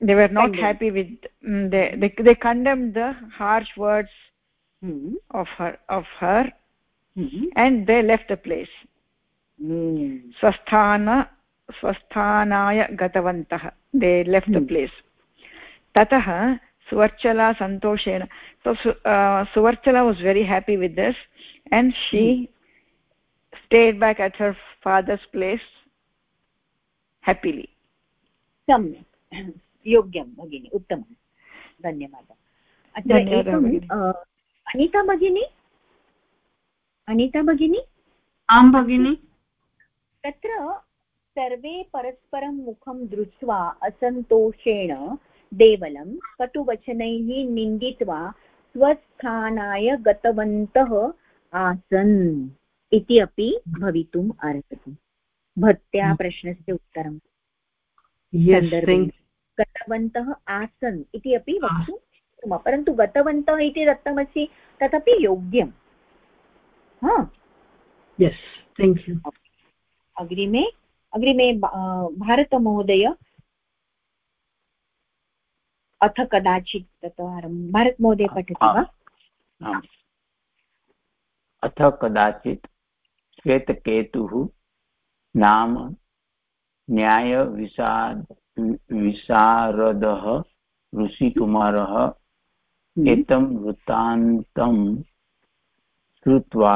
they were not Condemn. happy with um, they, they they condemned the harsh words mm. of her of her mm. and they left the place स्वस्थान स्वस्थानाय गतवन्तः they left the place ततः so uh, suvarchala was very happy with this and she mm. Stayed back at her father's place happily. सम्यक्। योग्यं भगिनि उत्तमं। धन्यवादः। अत्र एकम् अनिता भगिनी? अनिता भगिनी? आं भगिनि। तत्र सर्वे परस्परं मुखं दृष्ट्वा असन्तोषेण देवलं कटुवचनैः निन्दित्वा स्वस्थानाय गतवन्तः आसन्। इति अपि भवितुम् अर्हति। भवत्या hmm. प्रश्नस्य उत्तरं। गतवन्तः आसन् इति अपि ah. वक्तुं शक्नुमः परन्तु गतवन्तः इति दत्तमस्ति तदपि योग्यं अग्रिमे अग्रिमे भारतमहोदय। अथ कदाचित् तत्वारं भारतमहोदय पठति वा? अथ कदाचित् श्वेतकेतुः नाम न्यायविसा विशारदः ऋषिकुमारः हम्म। एतं वृत्तान्तं श्रुत्वा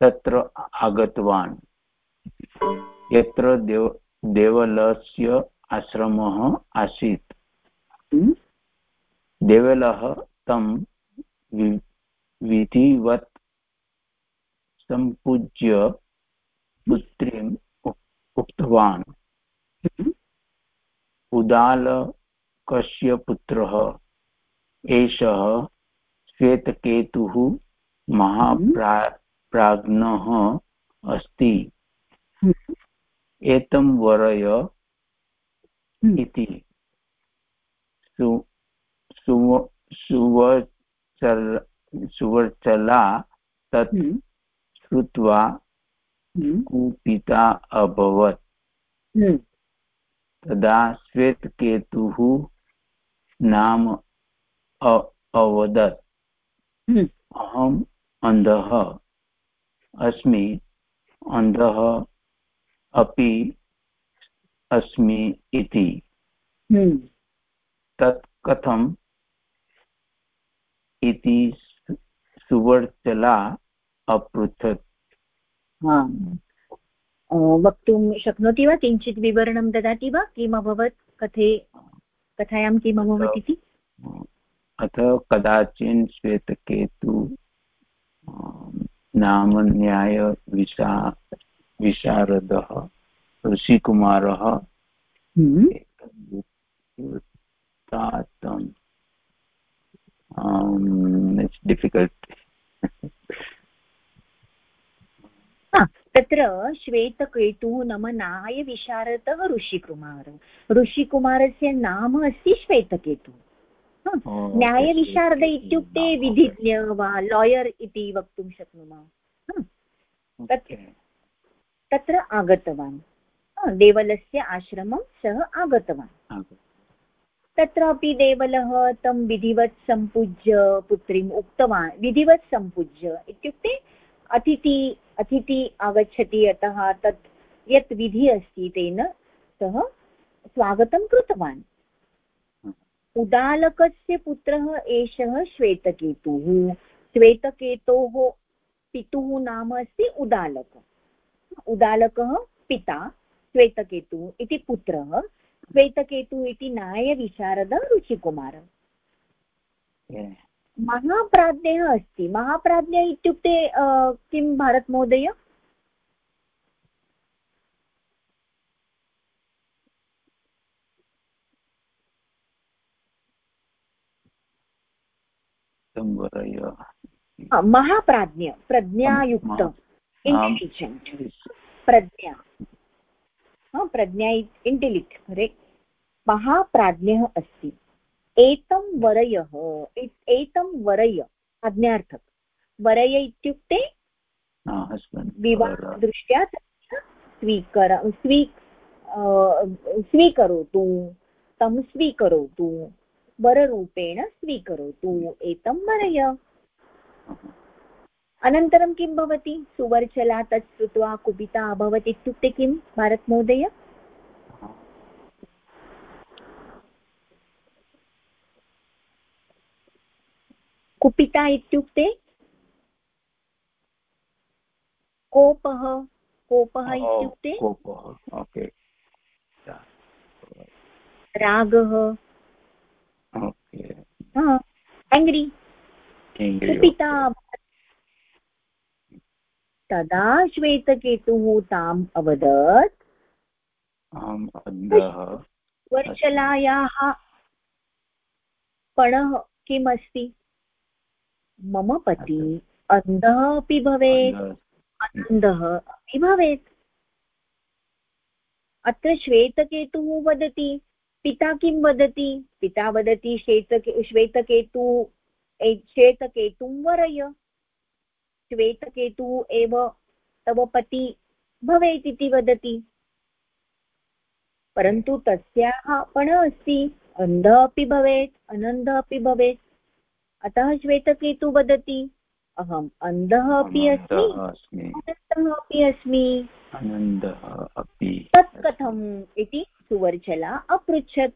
तत्र आगतवान्। यत्र देव देवलस्य आश्रमः आसीत्। देवलः तं विधिवत् सम्पूज्य पुत्रीम् उक्तवान्। उदालकस्य पुत्रः एषः श्वेतकेतुः महाप्रा प्राज्ञः अस्ति एतं वरय इति। सुवर्चला तत् हम्म। श्रुत्वा हम्म। कुपिता अभवत्। हम्म। तदा श्वेतकेतुः नाम अवदत्। अहम् अन्धः। अस्मि अन्धः अपि अस्मि इति। तत् कथम् इति सुवर्चला अपृच्छत् वक्तुं शक्नोति वा किञ्चित् विवरणं ददाति वा? किम् अभवत्? कथे कथायां किम् अभवत् इति? अथ कदाचिन् श्वेतकेतु नाम न्यायविशा विशारदः ऋषिकुमारः। हम्म। डिफिकल्ट् तत्र श्वेतकेतुः नाम न्यायविशारदः ऋषिकुमारः। ऋषिकुमारस्य नाम अस्ति श्वेतकेतुः। न्यायविशारद इत्युक्ते विधिज्ञ वा लायर् इति वक्तुं शक्नुमः। तत्र आगतवान्। देवलस्य आश्रमं सः आगतवान्। तत्रापि देवलः तं विधिवत् सम्पूज्य पुत्रीम् उक्तवान्। विधिवत् सम्पूज्य इत्युक्ते अतिथि अतिथि आगच्छति अतः तत् यत् विधिः अस्ति तेन सः स्वागतं कृतवान्। उदालकस्य पुत्रः एषः श्वेतकेतुः। श्वेतकेतोः पितुः नाम अस्ति उदालक। उदालकः पिता, श्वेतकेतुः इति पुत्रः। श्वेतकेतुः इति न्यायविशारद ऋषिकुमारः। महाप्राज्ञः अस्ति। महाप्राज्ञ इत्युक्ते किं भारतमहोदय? महाप्राज्ञ प्रज्ञायुक्त इण्टेलिजेण्ट् प्रज्ञा। प्रज्ञा इण्टेलिक्ट् करेक्ट् महाप्राज्ञः अस्ति। एतं वरयः एतं वरय आज्ञार्थक। वरय इत्युक्ते विवाहदृष्ट्या स्वीकर स्वी स्वीकरोतु तं स्वीकरोतु वररूपेण स्वीकरोतु एतं वरय। अनन्तरं किं भवति? सुवर्चला तत् श्रुत्वा कुपिता अभवत् इत्युक्ते किं? भारतमहोदय? कुपिता इत्युक्ते? कोपः कोपः इत्युक्ते? रागः। एङ्ग्रि कुपिता तदा श्वेतकेतुः ताम् अवदत्। वर्चलायाः पणः किम् अस्ति मम पति अन्धः अपि भवेत्। अन्धः अपि भवेत्। अत्र श्वेतकेतुः वदति, पिता किं वदति? पिता वदति श्वेतके, श्वेतकेतु श्वेतकेतुं वरय। श्वेतकेतुः एव तव पति भवेत् इति वदति। परन्तु तस्याः पण अस्ति। अन्धः अपि भवेत्, अनन्धः अपि भवेत्। अतः श्वेतकेतु वदति। अहम् अन्धः अपि अस्मि। अनन्तः अपि अस्मि। अपि तत् कथम् इति सुवर्चला अपृच्छत्।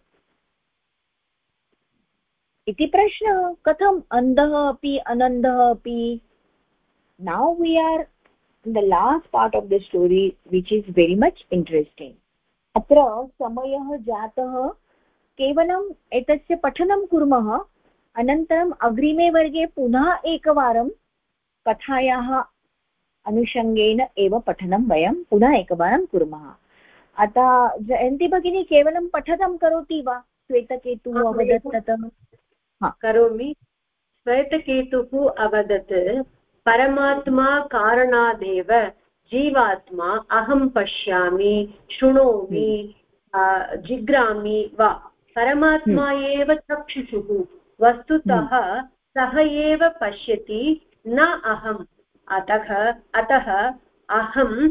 इति प्रश्नः। कथम् अन्धः अपि अनन्दः अपि? Now we are the last part of the story which is very much interesting अत्र समयः जातः। केवलम् एतस्य पठनं कुर्मः। अनन्तरम् अग्रिमे वर्गे पुनः एकवारं कथायाः अनुषङ्गेन एव पठनं वयं पुनः एकवारं कुर्मः। अतः जयन्ती भगिनी केवलं पठनं करोति वा? श्वेतकेतुः अवदत् ततः? करोमि। श्वेतकेतुः अवदत् परमात्मा कारणादेव जीवात्मा अहं पश्यामि शृणोमि हम्म। जिग्रामि वा? परमात्मा हम्म। एव चक्षुषुः। वस्तुतः हम्म। सः एव पश्यति न अहम्। अतः अतः अहम्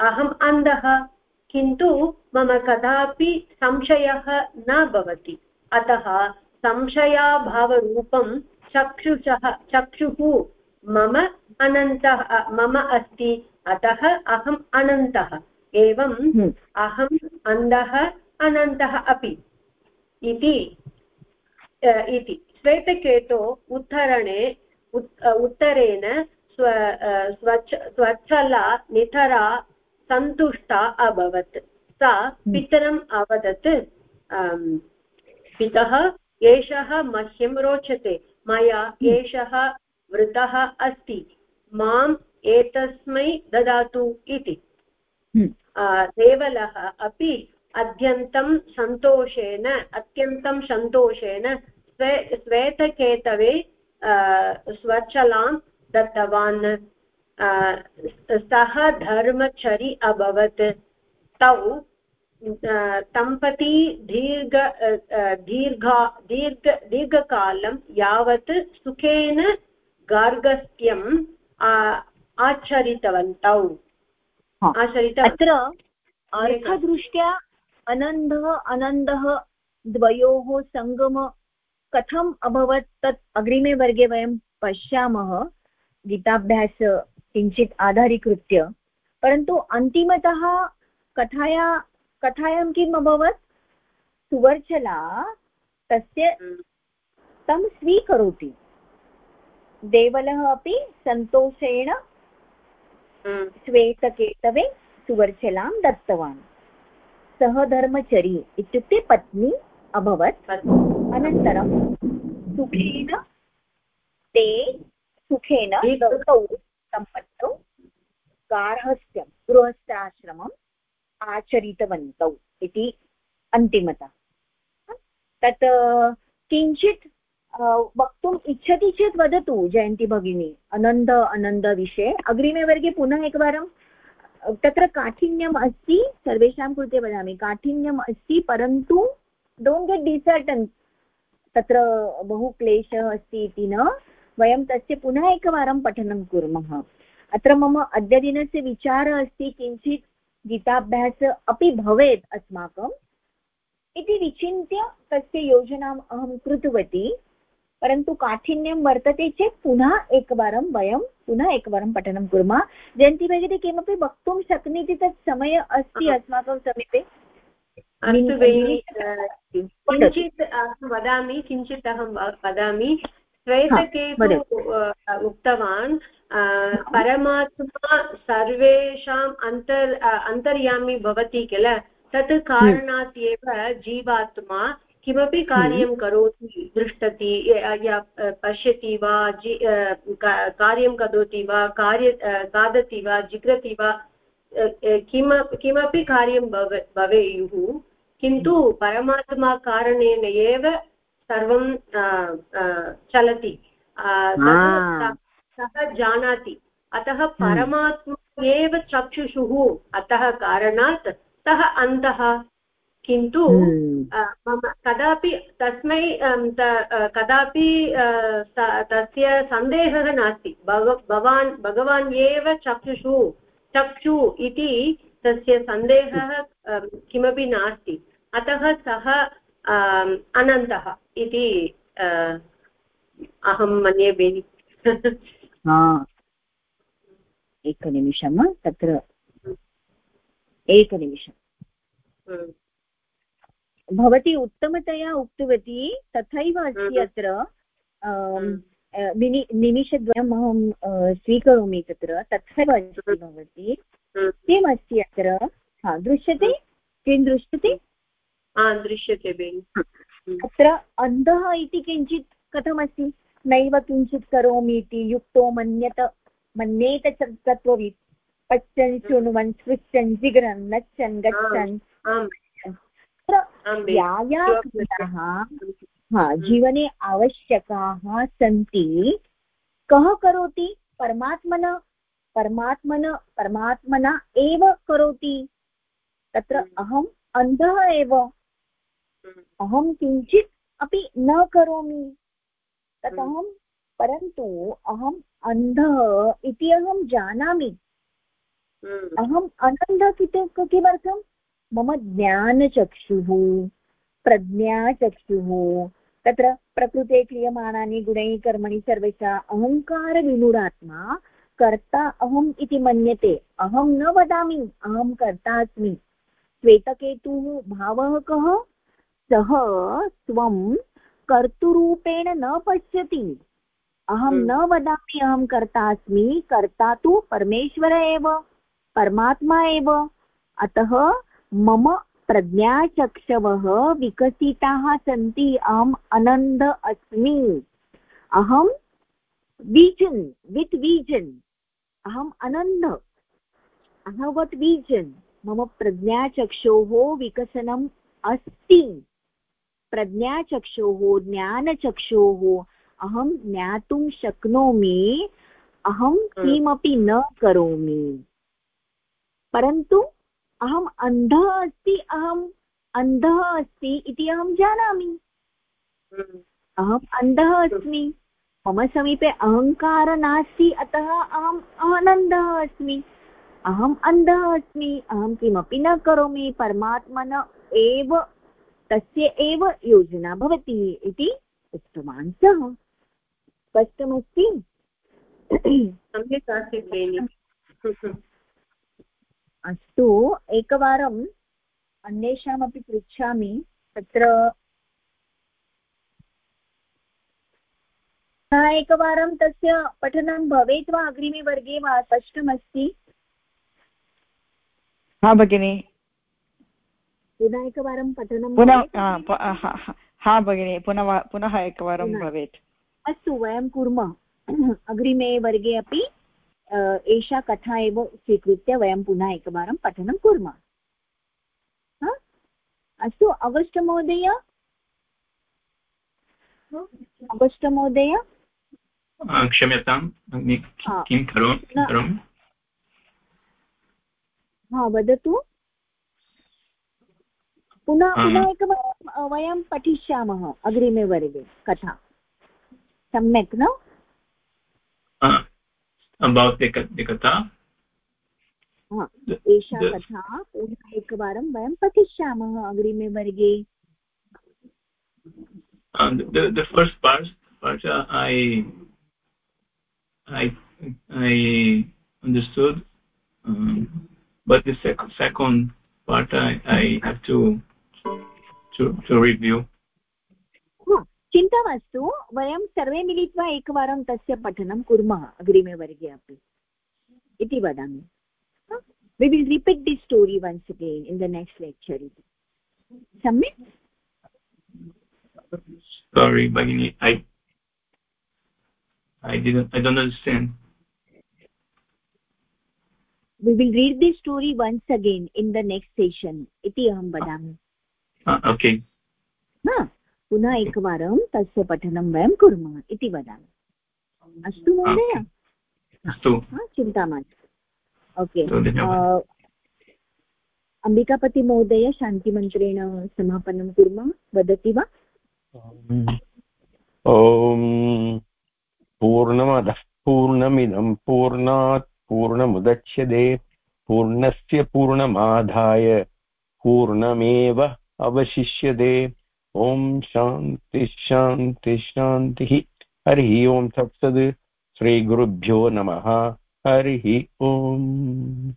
अहम् अन्धः। किन्तु मम कदापि संशयः न भवति। अतः संशयाभावरूपं चक्षुषः चक्षुः मम अनन्तः मम अस्ति। अतः अहम् अनन्तः। एवम् हम्म। अहम् अन्धः अनन्तः अपि। इति इति। श्वेतकेतो उत्तरणे उत्तरेण स्व स्वच्छ स्वच्छला नितरा सन्तुष्टा अभवत् सा हम्म। पितरम् अवदत् पितः एषः मह्यं रोचते मया हम्म। एषः वृतः अस्ति माम् एतस्मै ददातु इति हम्म। देवलः अपि अत्यन्तं सन्तोषेण अत्यन्तं सन्तोषेण स्वे श्वेतकेतवे स्वच्छलां दत्तवान्। सः धर्मचरि अभवत्। तौ दम्पती दीर्घ दीर्घा दीर्घ दीर्घकालं यावत् सुखेन गार्गस्थ्यम् आचरितवन्तौ अत्र अर्थदृष्ट्या अनन्दः अनन्दः द्वयोः सङ्गम कथम् अभवत् तत् अग्रिमे वर्गे वयं पश्यामः गीताभ्यास किञ्चित् आधारीकृत्य। परन्तु अन्तिमतः कथाया कथायां किम् अभवत्? सुवर्चला तस्य तं स्वीकरोति। देवलः अपि सन्तोषेण श्वेतकेतवे सुवर्चलां दत्तवान्। सः धर्मचरी इत्युक्ते पत्नी अभवत्। अनन्तरं सुखेन ते सुखेन दौ सम्पत्तौ गार्हस्थ्यं गृहस्थाश्रमम् आचरितवन्तौ इति अन्तिमता। तत् किञ्चित् वक्तुम् इच्छति चेत् वदतु जयन्ती भगिनी अनन्द अनन्दविषये। अग्रिमे वर्गे पुनः एकवारं तत्र काठिन्यम् अस्ति सर्वेषां कृते वदामि काठिन्यम् अस्ति परन्तु डोण्ट् गेट् डिसर्टन्। तत्र बहु क्लेशः अस्ति इति न वयं तस्य पुनः एकवारं पठनं कुर्मः। अत्र मम अद्यदिनस्य विचारः अस्ति किञ्चित् गीताभ्यास अपि भवेत् अस्माकम्। इति विचिन्त्य तस्य योजनाम् अहं कृतवती परन्तु काठिन्यं वर्तते चेत् पुनः एकवारं वयं पुनः एकवारं पठनं कुर्मः। जयन्ती भगिनी किमपि वक्तुं शक्नोति तत् समयः अस्ति अस्माकं समीपे? किञ्चित् अहं वदामि किञ्चित् अहं वदामि। श्वेतकेतु उक्तवान् परमात्मा सर्वेषां अन्तर् अन्तर्यामी भवति किल? तत् कारणात् एव जीवात्मा किमपि कार्यं करोति दृष्टति पश्यति वा जि कार्यं करोति वा कार्य खादति वा जिघ्रति वा किम किमपि कार्यं भव भवेयुः किन्तु परमात्मा कारणेन एव सर्वं चलति। सः जानाति। अतः परमात्मा एव चक्षुषुः अतः कारणात् सः अन्तः। किन्तु हम्म। मम कदापि तस्मै कदापि तस्य सन्देहः नास्ति। भग भवान् भगवान् एव चक्षुषु। चक्षु इति तस्य सन्देहः किमपि नास्ति। अतः सः अनन्तः इति अहं मन्ये बेनि। एकनिमिषं तत्र एकनिमिषम्। हम्म। भवती उत्तमतया उक्तवती तथैव अस्ति हम्म। अत्र हम्म। निमि निमिषद्वयम् अहं स्वीकरोमि तत्र तथैव अस्ति हम्म। भवती किम् अस्ति अत्र? हा दृश्यते? किं दृश्यते? दृश्यते बेनि। अत्र अन्धः इति किञ्चित् कथमस्ति? नैव किञ्चित् करोमि इति युक्तो मन्यत मन्येत तत्त्ववित् पच्यन् शृण्वन् स्पृच्छन् जिगरन् नच्छन् गच्छन्। या या क्रियाः हा जीवने आवश्यकाः सन्ति. कः करोति? परमात्मन. परमात्मन परमात्मना एव करोति. तत्र हम्म। अहम् अन्धः एव. हम्म। अहं किञ्चित् अपि न करोमि. तत्। अहं परन्तु अहम् अन्धः इति अहं जानामि. अहम् अनन्धः किमर्थं? मम ज्ञानचक्षुः प्रज्ञाचक्षुः तत्र प्रकृते क्रियमाणानि गुणैः कर्मणि सर्वेषा अहङ्कारविमूढात्मा कर्ता अहम् इति मन्यते। अहं न वदामि अहं कर्ता अस्मि श्वेतकेतुः भावः कः? सः त्वं कर्तुरूपेण न पश्यति। अहं हम्म। न वदामि अहं कर्ता अस्मि कर्ता तु परमेश्वर एव परमात्मा एव। अतः मम प्रज्ञाचक्षवः विकसिताः सन्ति अहम् अनन्द अस्मि। अहं विजन् वित् विजन्। अहम् अनन्द अहवत् विजन्। मम प्रज्ञाचक्षोः विकसनम् अस्ति। प्रज्ञाचक्षोः ज्ञानचक्षोः अहं ज्ञातुं शक्नोमि। अहं किमपि न करोमि। परन्तु अहम् अन्धः अस्ति अहम् अन्धः अस्ति इति अहं जानामि। अहम् अन्धः अस्मि मम समीपे अहङ्कार नास्ति अतः अहम् आनन्दः अस्मि। अहम् अन्धः अस्मि अहं किमपि न करोमि परमात्मन एव तस्य एव योजना भवति इति उक्तवान् सः। स्पष्टमस्ति? सम्यक् आसीत् अस्तु एकवारम् अन्येषामपि पृच्छामि तत्र एकवारं तस्य पठनं भवेत् वा अग्रिमे वर्गे वा स्पष्टमस्ति? हा भगिनि। पुनः एकवारं पठनं पुनः हा भगिनि पुनः पुनः एकवारं भवेत्। अस्तु वयं कुर्मः। अग्रिमे वर्गे अपि एषा कथा एव स्वीकृत्य वयं पुनः एकवारं पठनं कुर्मः। अस्तु अगस्ट् महोदय? अगस्ट् महोदय? क्षम्यतां किं करोमि? हा वदतु। पुनः पुनः एकवारं वयं पठिष्यामः अग्रिमे वर्गे कथा। सम्यक् न? कथा एषा कथा पुनः एकवारं वयं पठिष्यामः अग्रिमे वर्गे the the first part part uh, i i i understood um, but the sec second part I, I have to to to review चिन्ता मास्तु वयं सर्वे मिलित्वा एकवारं तस्य पठनं कुर्मः अग्रिमे वर्गे अपि इति वदामि we will repeat the story once again in the next lecture इति सम्यक् sorry bagini i i didn't i don't understand we will read this story once again in the next session iti aham vadami okay ha पुनः एकवारं तस्य पठनं वयं कुर्मः इति वदामि। अस्तु महोदय? अस्तु। चिन्ता मास्तु। ओके। अम्बिकापतिमहोदय शान्तिमन्त्रेण समापनं कुर्मः वदति वा? ॐ पूर्णमदः पूर्णमिदं पूर्णात् पूर्णमुदच्यते पूर्णस्य पूर्णमाधाय पूर्णमेव अवशिष्यते। ॐ शान्तिः शान्तिः शान्तिः हरिः ओं तत्सद्। श्रीगुरुभ्यो नमः। हरिः ओम्।